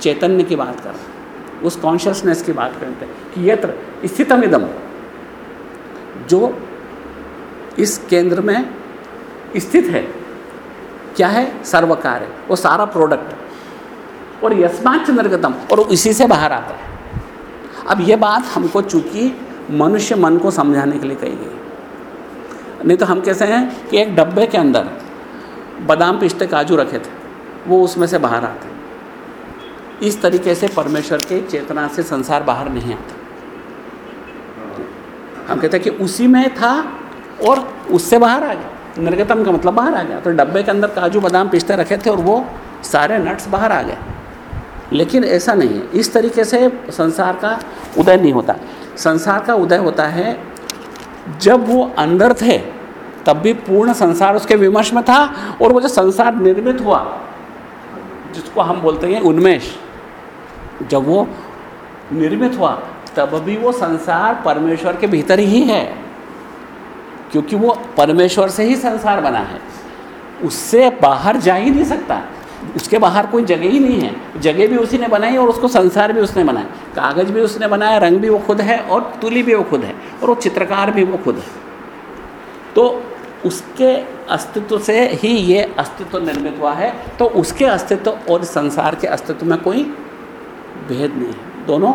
चैतन्य की बात कर रहे हैं। उस कॉन्शियसनेस की बात करते हैं कि यत्र स्थितम इदम जो इस केंद्र में स्थित है। क्या है? सर्व कार्य वो सारा प्रोडक्ट और यशमाच निर्गतम। और इसी से बाहर आता है। अब ये बात हमको चूँकि मनुष्य मन को समझाने के लिए कही गई। नहीं तो हम कैसे हैं कि एक डब्बे के अंदर बादाम पिस्ते काजू रखे थे, वो उसमें से बाहर आते इस तरीके से परमेश्वर के चेतना से संसार बाहर नहीं आता। हम कहते हैं कि उसी में था और उससे बाहर आ गया। निर्गतम का मतलब बाहर आ गया। तो डब्बे के अंदर काजू, बादाम, पिस्ते रखे थे और वो सारे नट्स बाहर आ गए। लेकिन ऐसा नहीं है। इस तरीके से संसार का उदय नहीं होता। संसार का उदय होता है। जब वो अंदर थे, तब भी पूर्ण संसार उसके विमर्श में था और वो जो संसार निर्मित हुआ, जिसको हम बोलते हैं उन्मेष, जब वो निर्मित हुआ, तब भी वो संसार परमेश्वर के भीतर ही है, क्योंकि वो परमेश्वर से ही संसार बना है। उससे बाहर जा ही नहीं सकता। उसके बाहर कोई जगह ही नहीं है। जगह भी उसी ने बनाई और उसको संसार भी उसने बनाया। कागज़ भी उसने बनाया, रंग भी वो खुद है और तुली भी वो खुद है और वो चित्रकार भी वो खुद है। तो उसके अस्तित्व से ही ये अस्तित्व निर्मित हुआ है। तो उसके अस्तित्व और संसार के अस्तित्व में कोई भेद नहीं है। दोनों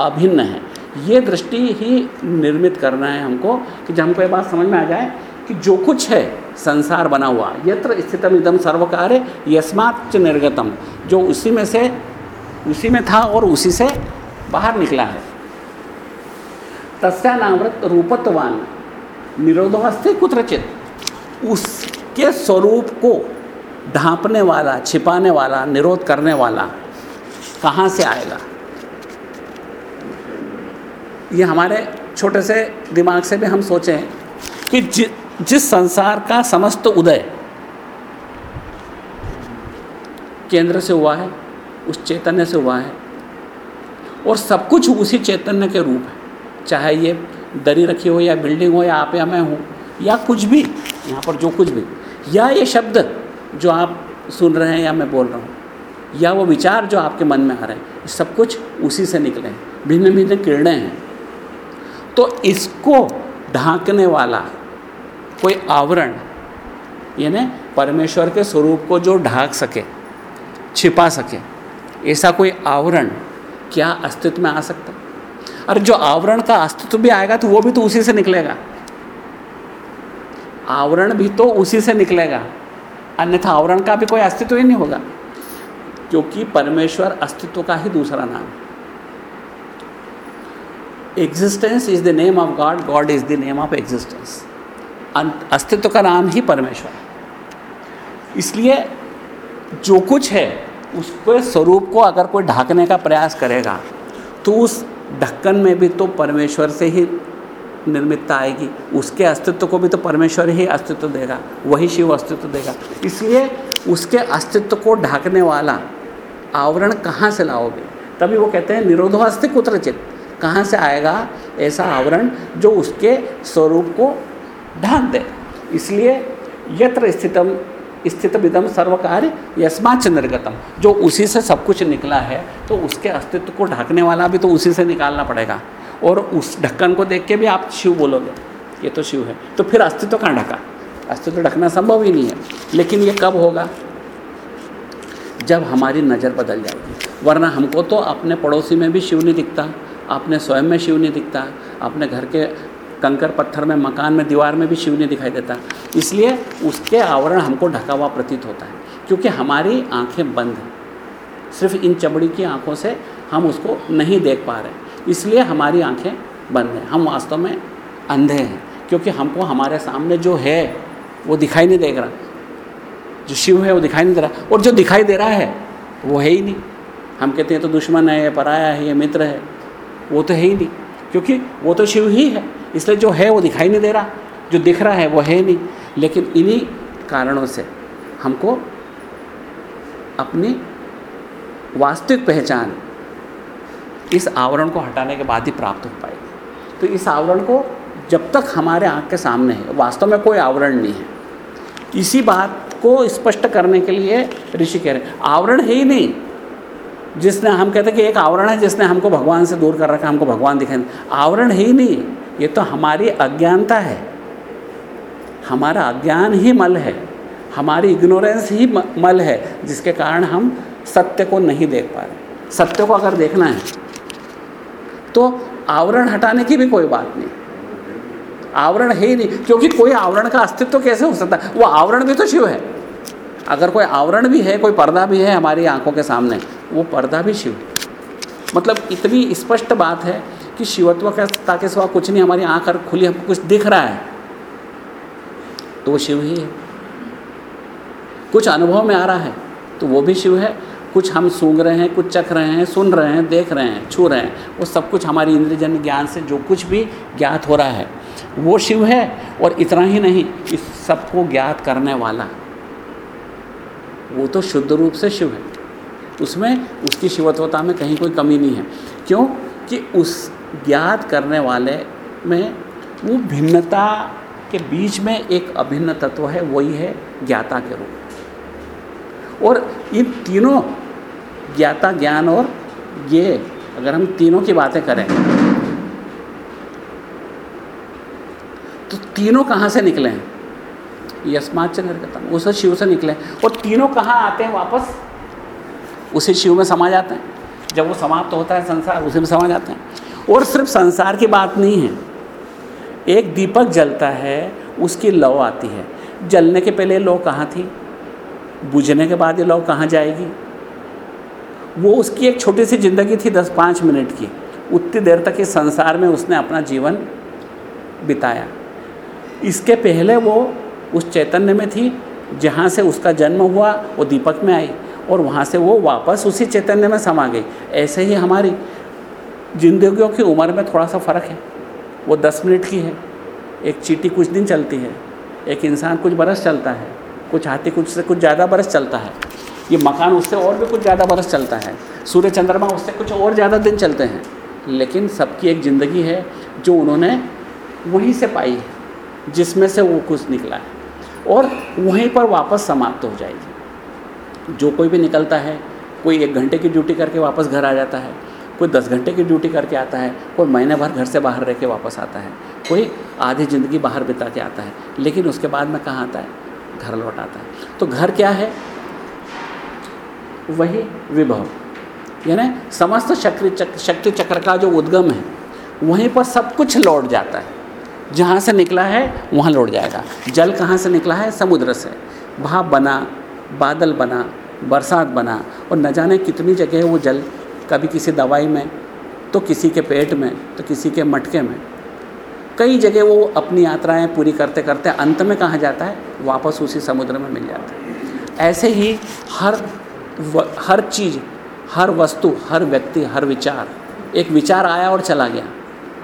अभिन्न हैं। ये दृष्टि ही निर्मित करना है हमको कि जब हमको ये बात समझ में आ जाए कि जो कुछ है संसार बना हुआ। यत्र स्थितम इदम सर्व कार्य यस्मात् निर्गतम। जो उसी में से, उसी में था और उसी से बाहर निकला है। तस्यानावृत रूपत्वान निरोधवस्थे कुत्रचित। उसके स्वरूप को ढांपने वाला, छिपाने वाला, निरोध करने वाला कहाँ से आएगा? ये हमारे छोटे से दिमाग से भी हम सोचें कि जिस संसार का समस्त उदय केंद्र से हुआ है, उस चैतन्य से हुआ है, और सब कुछ उसी चैतन्य के रूप है। चाहे ये दरी रखी हो या बिल्डिंग हो या आप या मैं हूँ, या कुछ भी, यहाँ पर जो कुछ भी, या ये शब्द जो आप सुन रहे हैं या मैं बोल रहा हूँ, या वो विचार जो आपके मन में आ रहे हैं सब कुछ उसी से निकले हैं। भिन्न भिन्न किरणें हैं। तो इसको ढांकने वाला कोई आवरण, यानी परमेश्वर के स्वरूप को जो ढाक सके, छिपा सके, ऐसा कोई आवरण क्या अस्तित्व में आ सकता? अरे जो आवरण का अस्तित्व भी आएगा तो वो भी तो उसी से निकलेगा। आवरण भी तो उसी से निकलेगा, अन्यथा आवरण का भी कोई अस्तित्व ही नहीं होगा, क्योंकि परमेश्वर अस्तित्व का ही दूसरा नाम है। Existence is the name of God God is the name of existence अस्तित्व का नाम ही परमेश्वर। इसलिए जो कुछ है, उसके स्वरूप को अगर कोई ढाकने का प्रयास करेगा तो उस ढक्कन में भी तो परमेश्वर से ही निर्मितता आएगी। उसके अस्तित्व को भी तो परमेश्वर ही अस्तित्व देगा, वही शिव अस्तित्व देगा। इसलिए उसके अस्तित्व को ढाकने वाला आवरण कहाँ से लाओगे? तभी वो कहते हैं निरोधो अस्ति कुत्रचित कहाँ से आएगा ऐसा आवरण जो उसके स्वरूप को ढांक दे इसलिए यत्र स्थितम स्थित विदम सर्व कार्य यस्माच निर्गतम जो उसी से सब कुछ निकला है तो उसके अस्तित्व को ढकने वाला भी तो उसी से निकालना पड़ेगा। और उस ढक्कन को देख के भी आप शिव बोलोगे, ये तो शिव है। तो फिर अस्तित्व कहाँ ढका? अस्तित्व ढकना संभव ही नहीं है। लेकिन ये कब होगा? जब हमारी नज़र बदल जाएगी। वरना हमको तो अपने पड़ोसी में भी शिव नहीं दिखता, अपने स्वयं में शिव नहीं दिखता, अपने घर के कंकर पत्थर में, मकान में, दीवार में भी शिव नहीं दिखाई देता। इसलिए उसके आवरण हमको ढका हुआ प्रतीत होता है, क्योंकि हमारी आँखें बंद हैं। सिर्फ़ इन चमड़ी की आँखों से हम उसको नहीं देख पा रहे इसलिए हमारी आँखें बंद हैं। हम वास्तव में अंधे हैं, क्योंकि हमको हमारे सामने जो है, वो दिखाई नहीं दे रहा। जो शिव है, वो दिखाई नहीं दे रहा। और जो दिखाई दे रहा है, वो है ही नहीं। हम कहते हैं तो दुश्मन है, ये पराया है, ये मित्र है। वो तो है ही नहीं, क्योंकि वो तो शिव ही है। इसलिए जो है वो दिखाई नहीं दे रहा, जो दिख रहा है वो है नहीं। लेकिन इन्हीं कारणों से हमको अपनी वास्तविक पहचान इस आवरण को हटाने के बाद ही प्राप्त हो पाएगी। तो इस आवरण को जब तक हमारे आँख के सामने है, वास्तव में कोई आवरण नहीं है। इसी बात को स्पष्ट करने के लिए ऋषि कह रहे आवरण है ही नहीं। जिसने, हम कहते हैं कि एक आवरण है जिसने हमको भगवान से दूर कर रखा हमको भगवान दिखाई आवरण है ही नहीं। ये तो हमारी अज्ञानता है। हमारा अज्ञान ही मल है। हमारी इग्नोरेंस ही मल है, जिसके कारण हम सत्य को नहीं देख पा रहे। सत्य को अगर देखना है तो आवरण हटाने की भी कोई बात नहीं। आवरण है ही नहीं, क्योंकि कोई आवरण का अस्तित्व कैसे हो सकता है? वो आवरण भी तो शिव है। अगर कोई आवरण भी है, कोई पर्दा भी है हमारी आँखों के सामने, वो पर्दा भी शिव मतलब इतनी स्पष्ट बात है कि शिवत्व का ताकि सिवा कुछ नहीं, हमारी आँख अगर खुली, हमको कुछ दिख रहा है। तो वो शिव ही है। कुछ अनुभव में आ रहा है तो वो भी शिव है। कुछ हम सूंघ रहे हैं, कुछ चख रहे हैं, सुन रहे हैं, देख रहे हैं, छू रहे हैं, वो सब कुछ हमारी इंद्रजन्य ज्ञान से जो कुछ भी ज्ञात हो रहा है। वो शिव है और इतना ही नहीं, इस सबको ज्ञात करने वाला। वो तो शुद्ध रूप से शिव है। उसमें, उसकी शिवत्वता में कहीं कोई कमी नहीं है। क्यों? कि उस ज्ञात करने वाले में वो भिन्नता के बीच में एक अभिन्न तत्व है, वही है ज्ञाता के रूप। और इन तीनों ज्ञाता ज्ञान और ये, अगर हम तीनों की बातें करें तो तीनों कहाँ से निकले हैं? यस्माचर निर्गतम उस शिव से निकले और तीनों कहाँ आते हैं वापस? उसी शिव में समा जाते हैं। जब वो समाप्त होता है संसार, उसी में समा जाते हैं। और सिर्फ़ संसार की बात नहीं है। एक दीपक जलता है, उसकी लौ आती है। जलने के पहले लौ कहाँ थी? बुझने के बाद ये लौ कहाँ जाएगी? वो उसकी एक छोटी सी ज़िंदगी थी दस पाँच मिनट की। उतनी देर तक इस संसार में उसने अपना जीवन बिताया। इसके पहले वो उस चैतन्य में थी, जहाँ से उसका जन्म हुआ, वो दीपक में आई और वहाँ से वो वापस उसी चैतन्य में समा गई। ऐसे ही हमारी जिंदगियों की उम्र में थोड़ा सा फ़र्क है। वो दस मिनट की है। एक चीटी कुछ दिन चलती है। एक इंसान कुछ बरस चलता है। कुछ हाथी कुछ से कुछ ज़्यादा बरस चलता है। ये मकान उससे और भी कुछ ज़्यादा बरस चलता है। सूर्य चंद्रमा उससे कुछ और ज़्यादा दिन चलते हैं। लेकिन सबकी एक ज़िंदगी है जो उन्होंने वहीं से पाई है, जिसमें से वो कुछ निकला है। और वहीं पर वापस समाप्त हो जाएगी। जो कोई भी निकलता है, कोई एक घंटे की ड्यूटी करके वापस घर आ जाता है। कोई दस घंटे की ड्यूटी करके आता है, कोई महीने भर घर से बाहर रह के वापस आता है, कोई आधी ज़िंदगी बाहर बिता के आता है, लेकिन उसके बाद में कहाँ आता है? घर लौट आता है। तो घर क्या है? वही विभव। यानी समस्त शक्ति शक्ति चक्र का जो उद्गम है, वहीं पर सब कुछ लौट जाता है। जहाँ से निकला है, वहाँ लौट जाएगा। जल कहाँ से निकला है? समुद्र से। भाप बना, बादल बना, बरसात बना, और न जाने कितनी जगह वो जल कभी किसी दवाई में तो किसी के पेट में तो किसी के मटके में। कई जगह वो अपनी यात्राएँ पूरी करते करते अंत में कहाँ जाता है? वापस उसी समुद्र में मिल जाता है। ऐसे ही हर व, हर चीज़ हर वस्तु हर व्यक्ति हर विचार एक विचार आया और चला गया।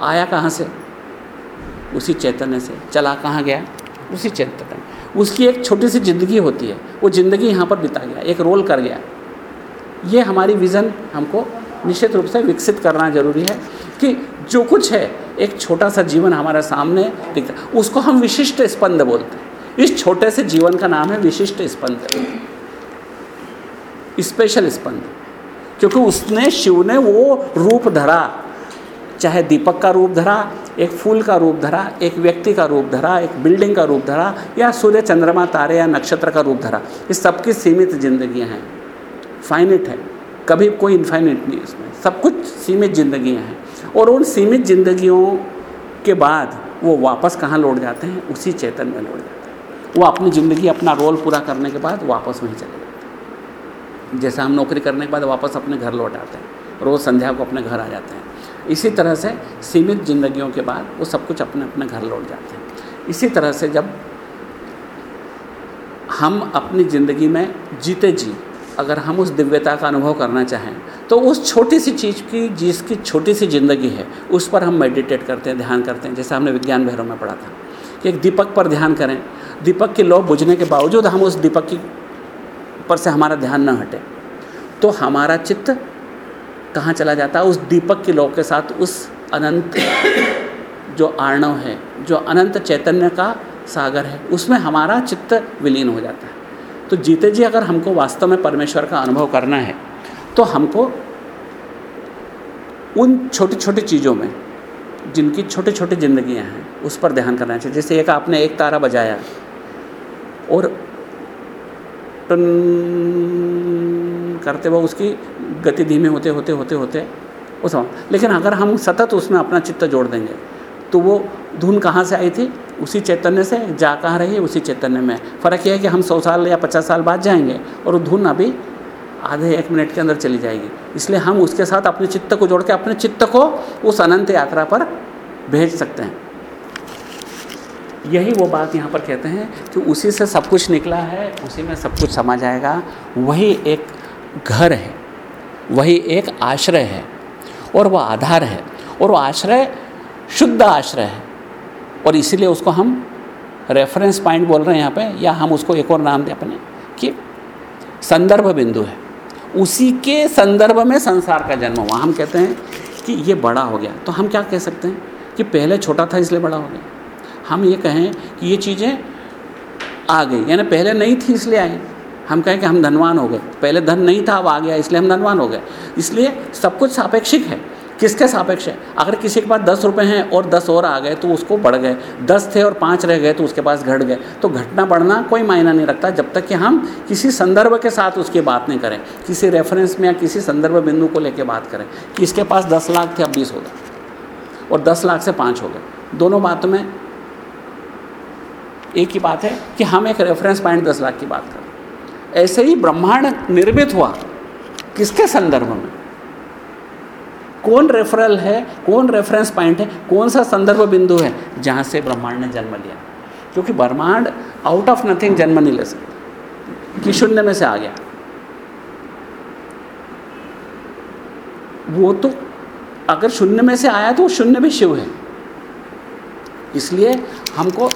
आया कहाँ से? उसी चैतन्य से। चला कहाँ गया? उसी चैतन्य। उसकी एक छोटी सी ज़िंदगी होती है। वो ज़िंदगी यहाँ पर बिता गया एक रोल कर गया। ये हमारी विज़न हमको निश्चित रूप से विकसित करना ज़रूरी है कि जो कुछ है, एक छोटा सा जीवन हमारे सामने दिखता उसको हम विशिष्ट स्पंद बोलते हैं। इस छोटे से जीवन का नाम है विशिष्ट स्पंद। स्पेशल स्पंद। क्योंकि उसने, शिव ने वो रूप धरा। चाहे दीपक का रूप धरा, एक फूल का रूप धरा, एक व्यक्ति का रूप धरा, एक बिल्डिंग का रूप धरा, या सूर्य, चंद्रमा, तारे या नक्षत्र का रूप धरा। इस सबकी सीमित जिंदगियाँ हैं। फाइनिट है। कभी कोई इनफाइनिट नहीं उसमें। सब कुछ सीमित जिंदगियाँ हैं। और उन सीमित जिंदगियों के बाद वो वापस कहाँ लौट जाते हैं? उसी चेतन में लौट जाते हैं। वो अपनी ज़िंदगी, अपना रोल पूरा करने के बाद वापस वहीं चले जाते हैं। जैसे हम नौकरी करने के बाद वापस अपने घर लौट आते हैं। रोज़ संध्या को अपने घर आ जाते हैं। इसी तरह से सीमित जिंदगियों के बाद वो सब कुछ अपने अपने घर लौट जाते हैं। इसी तरह से जब हम अपनी ज़िंदगी में जीते जी अगर हम उस दिव्यता का अनुभव करना चाहें तो उस छोटी सी चीज़ की जिसकी छोटी सी ज़िंदगी है, उस पर हम मेडिटेट करते हैं, ध्यान करते हैं। जैसे हमने विज्ञान भैरव में पढ़ा था कि एक दीपक पर ध्यान करें। दीपक की लौ बुझने के बावजूद हम उस दीपक की पर से हमारा ध्यान न हटे। तो हमारा चित्त कहाँ चला जाता? है उस दीपक की लौ के साथ उस अनंत जो आर्णव है, जो अनंत चैतन्य का सागर है, उसमें हमारा चित्त विलीन हो जाता है। तो जीते जी अगर हमको वास्तव में परमेश्वर का अनुभव करना है तो हमको उन छोटी छोटी चीज़ों में, जिनकी छोटी छोटी ज़िंदगियाँ हैं, उस पर ध्यान करना चाहिए। जैसे एक आपने एक तारा बजाया, और टन करते हुए उसकी गति धीमे होते होते होते होते समझ लेकिन अगर हम सतत उसमें अपना चित्त जोड़ देंगे तो वो धुन कहाँ से आई थी? उसी चैतन्य से जा कहाँ रही है उसी चैतन्य में। फ़र्क यह है कि हम सौ साल या पचास साल बाद जाएँगे और वो धुन अभी आधे एक मिनट के अंदर चली जाएगी। इसलिए हम उसके साथ अपने चित्त को जोड़ के अपने चित्त को उस अनंत यात्रा पर भेज सकते हैं। यही वो बात यहाँ पर कहते हैं कि उसी से सब कुछ निकला है, उसी में सब कुछ समा जाएगा। वही एक घर है, वही एक आश्रय है और वह आधार है और वह आश्रय शुद्ध आश्रय है। और इसीलिए उसको हम रेफरेंस पॉइंट बोल रहे हैं यहाँ पे, या हम उसको एक और नाम दें अपने, कि संदर्भ बिंदु है। उसी के संदर्भ में संसार का जन्म हुआ। हम कहते हैं कि ये बड़ा हो गया। तो हम क्या कह सकते हैं कि पहले छोटा था, इसलिए बड़ा हो गया। हम ये कहें कि ये चीज़ें आ गई। यानी पहले नहीं थी, इसलिए आई। हम कहें कि हम धनवान हो गए। पहले धन नहीं था, अब आ गया, इसलिए हम धनवान हो गए। इसलिए सब कुछ सापेक्षिक है। किसके सापेक्ष है? अगर किसी के पास दस रुपये हैं और दस और आ गए तो उसको बढ़ गए। दस थे और पाँच रह गए तो उसके पास घट गए। तो घटना बढ़ना कोई मायना नहीं रखता जब तक कि हम किसी संदर्भ के साथ उसकी बात नहीं करें। किसी रेफरेंस में या किसी संदर्भ बिंदु को लेकर बात करें कि इसके पास दस लाख थे, अब बीस हो गए। और दस लाख से पाँच हो गए। दोनों बातों में एक ही बात है कि हम एक रेफरेंस पॉइंट दस लाख की बात करें ऐसे ही ब्रह्मांड निर्मित हुआ किसके संदर्भ में? कौन रेफरल है, कौन रेफरेंस पॉइंट है, कौन सा संदर्भ बिंदु है जहाँ से ब्रह्मांड ने जन्म लिया? क्योंकि ब्रह्मांड आउट ऑफ़ नथिंग जन्म नहीं ले सकता। कि शून्य में से आ गया। वो तो अगर शून्य में से आया तो शून्य भी शिव है। इसलिए हमको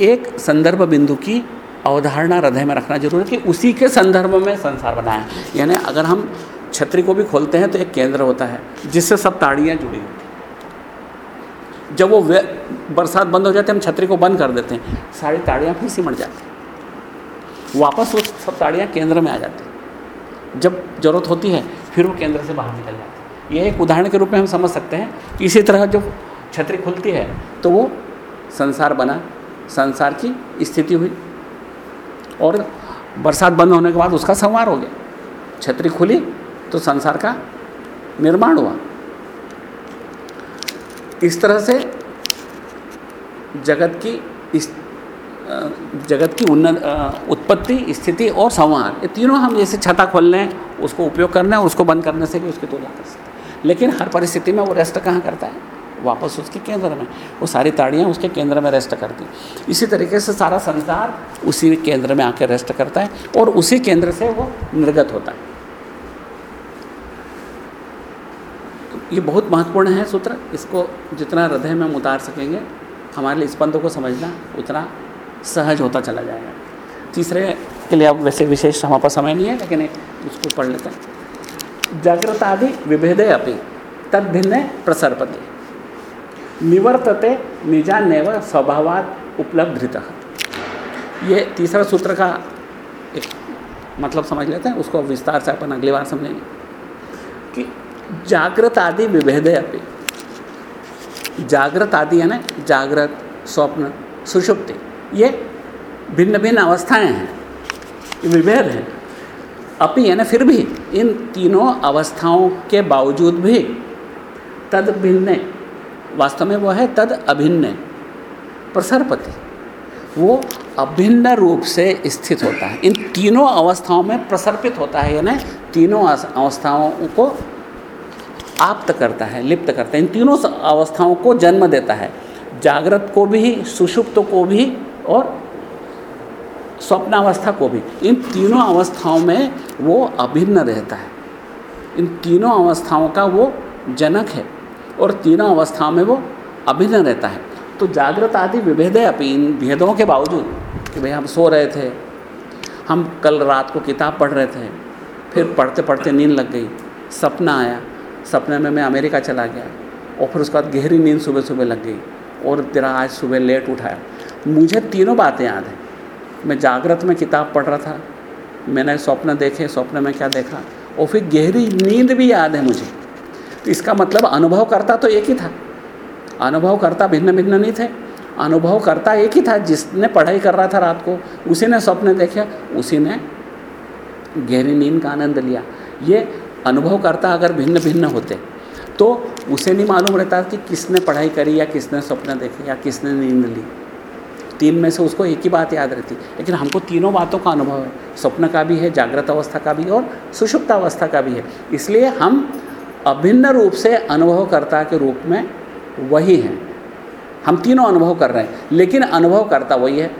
एक संदर्भ बिंदु की अवधारणा हृदय में रखना ज़रूरी है कि उसी के संदर्भ में संसार बनाया। यानी अगर हम छतरी को भी खोलते हैं तो एक केंद्र होता है, जिससे सब ताड़ियाँ जुड़ी होती जब वो बरसात बंद हो जाती है, हम छतरी को बंद कर देते हैं, सारी ताड़ियाँ फिर सिमट जाती वापस वो सब ताड़ियाँ केंद्र में आ जाती जब ज़रूरत होती है, फिर वो केंद्र से बाहर निकल जाती है। ये एक उदाहरण के रूप में हम समझ सकते हैं। इसी तरह जब छतरी खुलती है तो वो संसार बना, संसार की स्थिति हुई। और बरसात बंद होने के बाद उसका संवार हो गया। छतरी खुली तो संसार का निर्माण हुआ। इस तरह से जगत की इस जगत की उन्नत उत्पत्ति, स्थिति और संवार ये तीनों हम जैसे छता खोल लें, उसको उपयोग करना है, उसको बंद करने से भी उसकी तुलना कर सकते लेकिन हर परिस्थिति में वो रेस्ट कहाँ करता है? वापस उसके केंद्र में। वो सारी ताड़ियाँ उसके केंद्र में रेस्ट करती इसी तरीके से सारा संसार उसी केंद्र में आकर रेस्ट करता है और उसी केंद्र से वो निर्गत होता है। ये बहुत महत्वपूर्ण है सूत्र। इसको जितना हृदय में हम उतार सकेंगे, हमारे लिए स्पंद को समझना उतना सहज होता चला जाएगा। तीसरे के लिए अब वैसे विशेष हमारे पास समय नहीं है, लेकिन एक उसको पढ़ लेते हैं। जागृत आदि विभेदे अपनी तद भिन्न प्रसरपति। निवर्तते निजान्यव स्वभावाद उपलब्धित। ये तीसरा सूत्र का एक मतलब समझ लेते हैं, उसको विस्तार से अपन अगली बार समझेंगे। कि जागृत आदि विभेद अपनी जागृत आदि है ना जागृत स्वप्न, सुषुप्ति, ये भिन्न भिन्न अवस्थाएँ हैं। विभेद हैं। अपी यानी फिर भी इन तीनों अवस्थाओं के बावजूद भी तद भिन्न, वास्तव में वो है तद अभिन्न, प्रसरपति। वो अभिन्न रूप से स्थित होता है। इन तीनों अवस्थाओं में प्रसर्पित होता है यानी तीनों अवस्थाओं को आप्त करता है, लिप्त करता है। इन तीनों अवस्थाओं को जन्म देता है। जागृत को भी, सुषुप्त को भी और स्वप्नावस्था को भी। इन तीनों अवस्थाओं में वो अभिन्न रहता है। इन तीनों अवस्थाओं का वो जनक है और तीनों अवस्थाओं में वो अभिन्न रहता है। तो जागृत आदि विभेद है अपनी इन भेदों के बावजूद कि भाई हम सो रहे थे, हम कल रात को किताब पढ़ रहे थे, फिर पढ़ते पढ़ते नींद लग गई, सपना आया सपने में मैं अमेरिका चला गया और फिर उसके बाद गहरी नींद सुबह सुबह लग गई और तेरा आज सुबह लेट उठाया मुझे तीनों बातें याद हैं। मैं जागृत में किताब पढ़ रहा था। मैंने स्वप्न देखे, स्वप्न में क्या देखा? और फिर गहरी नींद भी याद है मुझे। तो इसका मतलब अनुभव करता तो एक ही था। अनुभव करता भिन्न भिन्न नहीं थे। अनुभव करता एक ही था जिसने पढ़ाई कर रहा था रात को। उसी ने स्वप्न देखे, उसी ने गहरी नींद का आनंद लिया। ये अनुभव करता अगर भिन्न भिन्न होते तो उसे नहीं मालूम रहता कि किसने पढ़ाई करी या किसने स्वप्न देखे या किसने नींद ली। तीन में से उसको एक ही बात याद रहती, लेकिन हमको तीनों बातों का अनुभव है। स्वप्न का भी है, जागृत अवस्था का भी और सुषुप्त अवस्था का भी है। इसलिए हम अभिन्न रूप से अनुभवकर्ता के रूप में वही हैं। हम तीनों अनुभव कर रहे हैं, लेकिन अनुभव करता वही है।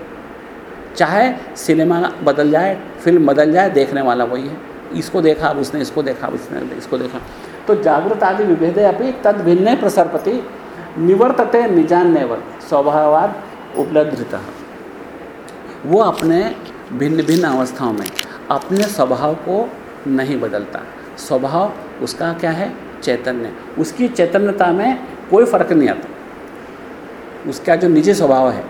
चाहे सिनेमा बदल जाए, फ़िल्म बदल जाए, देखने वाला वही है। इसको देखा, अब उसने इसको देखा उसने इसको देखा। तो जागृत आदि विभेदे अपनी तद भिन्न प्रसरपति, निवर्तते निजान नेवर स्वभावाद उपलब्धता। वो अपने भिन्न भिन्न अवस्थाओं में, अपने स्वभाव को नहीं बदलता। स्वभाव उसका क्या है? चैतन्य। उसकी चैतन्यता में कोई फ़र्क नहीं आता। उसका जो निजी स्वभाव है,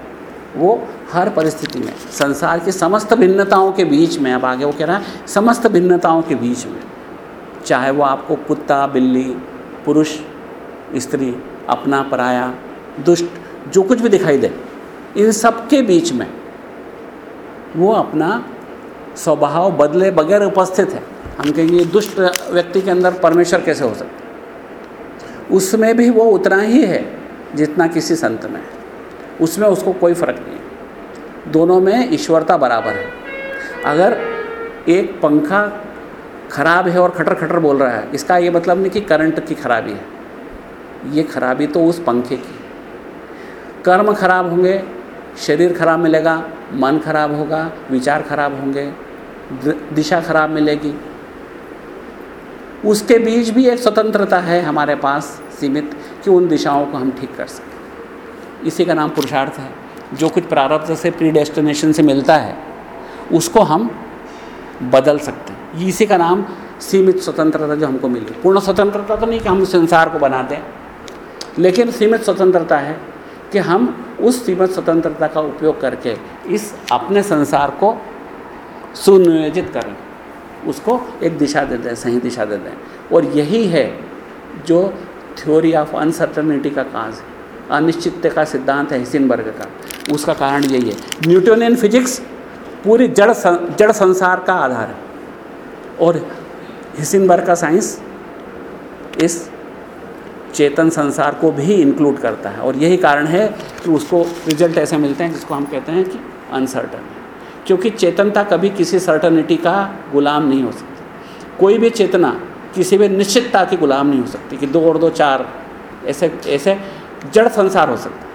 वो हर परिस्थिति में, संसार की समस्त भिन्नताओं के बीच में, अब आगे वो कह रहा है, समस्त भिन्नताओं के बीच में, चाहे वो आपको कुत्ता, बिल्ली, पुरुष, स्त्री, अपना पराया, दुष्ट, जो कुछ भी दिखाई दे, इन सब के बीच में वो अपना स्वभाव बदले बगैर उपस्थित है। हम कहेंगे दुष्ट व्यक्ति के अंदर परमेश्वर कैसे हो सकता उसमें भी वो उतना ही है, जितना किसी संत में है। उसमें उसको कोई फ़र्क नहीं है। दोनों में ईश्वरता बराबर है। अगर एक पंखा खराब है और खटर खटर बोल रहा है, इसका ये मतलब नहीं कि करंट की खराबी है। ये खराबी तो उस पंखे की कर्म खराब होंगे, शरीर खराब मिलेगा, मन खराब होगा, विचार खराब होंगे दिशा खराब मिलेगी। उसके बीच भी एक स्वतंत्रता है हमारे पास सीमित कि उन दिशाओं को हम ठीक कर सकें। इसी का नाम पुरुषार्थ है। जो कुछ प्रारब्ध से प्री डेस्टिनेशन से मिलता है, उसको हम बदल सकते हैं। इसी का नाम सीमित स्वतंत्रता जो हमको मिली पूर्ण स्वतंत्रता तो नहीं कि हम संसार को बना दें, लेकिन सीमित स्वतंत्रता है कि हम उस सीमित स्वतंत्रता का उपयोग करके इस अपने संसार को सुनियोजित करें। उसको एक दिशा दे दें, सही दिशा दे दें। और यही है जो थ्योरी ऑफ़ अनसर्टनिटी का काज है। अनिश्चितता का सिद्धांत है, हिसिनबर्ग का। उसका कारण यही है। न्यूटोनियन फिजिक्स पूरी जड़ सं, जड़ संसार का आधार है। और हिसिनबर्ग का साइंस इस चेतन संसार को भी इंक्लूड करता है। और यही कारण है कि उसको रिज़ल्ट ऐसे मिलते हैं जिसको हम कहते हैं कि अनसर्टन क्योंकि चेतनता कभी किसी सर्टनिटी का गुलाम नहीं हो सकती। कोई भी चेतना किसी भी निश्चितता की गुलाम नहीं हो सकती कि दो और दो चार ऐसे ऐसे जड़ संसार हो सकता।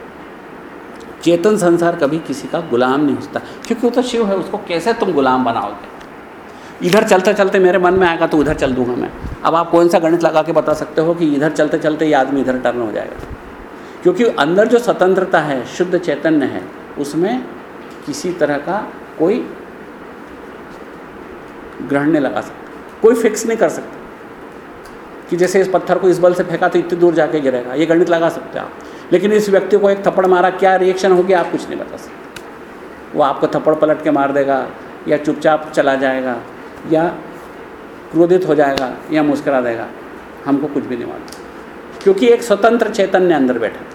चेतन संसार कभी किसी का गुलाम नहीं होता। क्योंकि वो तो शिव है, उसको कैसे तुम गुलाम बनाओगे? इधर चलते चलते मेरे मन में आएगा तो उधर चल दूँगा मैं। अब आप कौन सा गणित लगा के बता सकते हो कि इधर चलते चलते ये आदमी इधर टर्न हो जाएगा? क्योंकि अंदर जो स्वतंत्रता है, शुद्ध चैतन्य है, उसमें किसी तरह का कोई ग्रहण नहीं लगा सकता। कोई फिक्स नहीं कर सकता। कि जैसे इस पत्थर को इस बल से फेंका तो इतनी दूर जाके गिरेगा। ये गणित लगा सकते आप। लेकिन इस व्यक्ति को एक थप्पड़ मारा, क्या रिएक्शन होगी आप कुछ नहीं बता सकते। वो आपको थप्पड़ पलट के मार देगा, या चुपचाप चला जाएगा, या क्रोधित हो जाएगा, या मुस्करा देगा। हमको कुछ भी नहीं मालूम। क्योंकि एक स्वतंत्र चैतन्य अंदर बैठा था।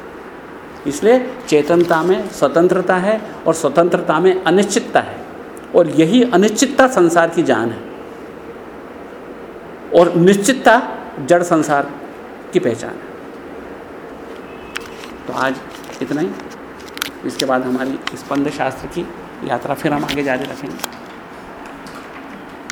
इसलिए चेतनता में स्वतंत्रता है और स्वतंत्रता में अनिश्चितता है। और यही अनिश्चितता संसार की जान है। और निश्चितता जड़ संसार की पहचान है। आज इतना ही। इसके बाद हमारी स्पंद शास्त्र की यात्रा फिर हम आगे जारी रखेंगे।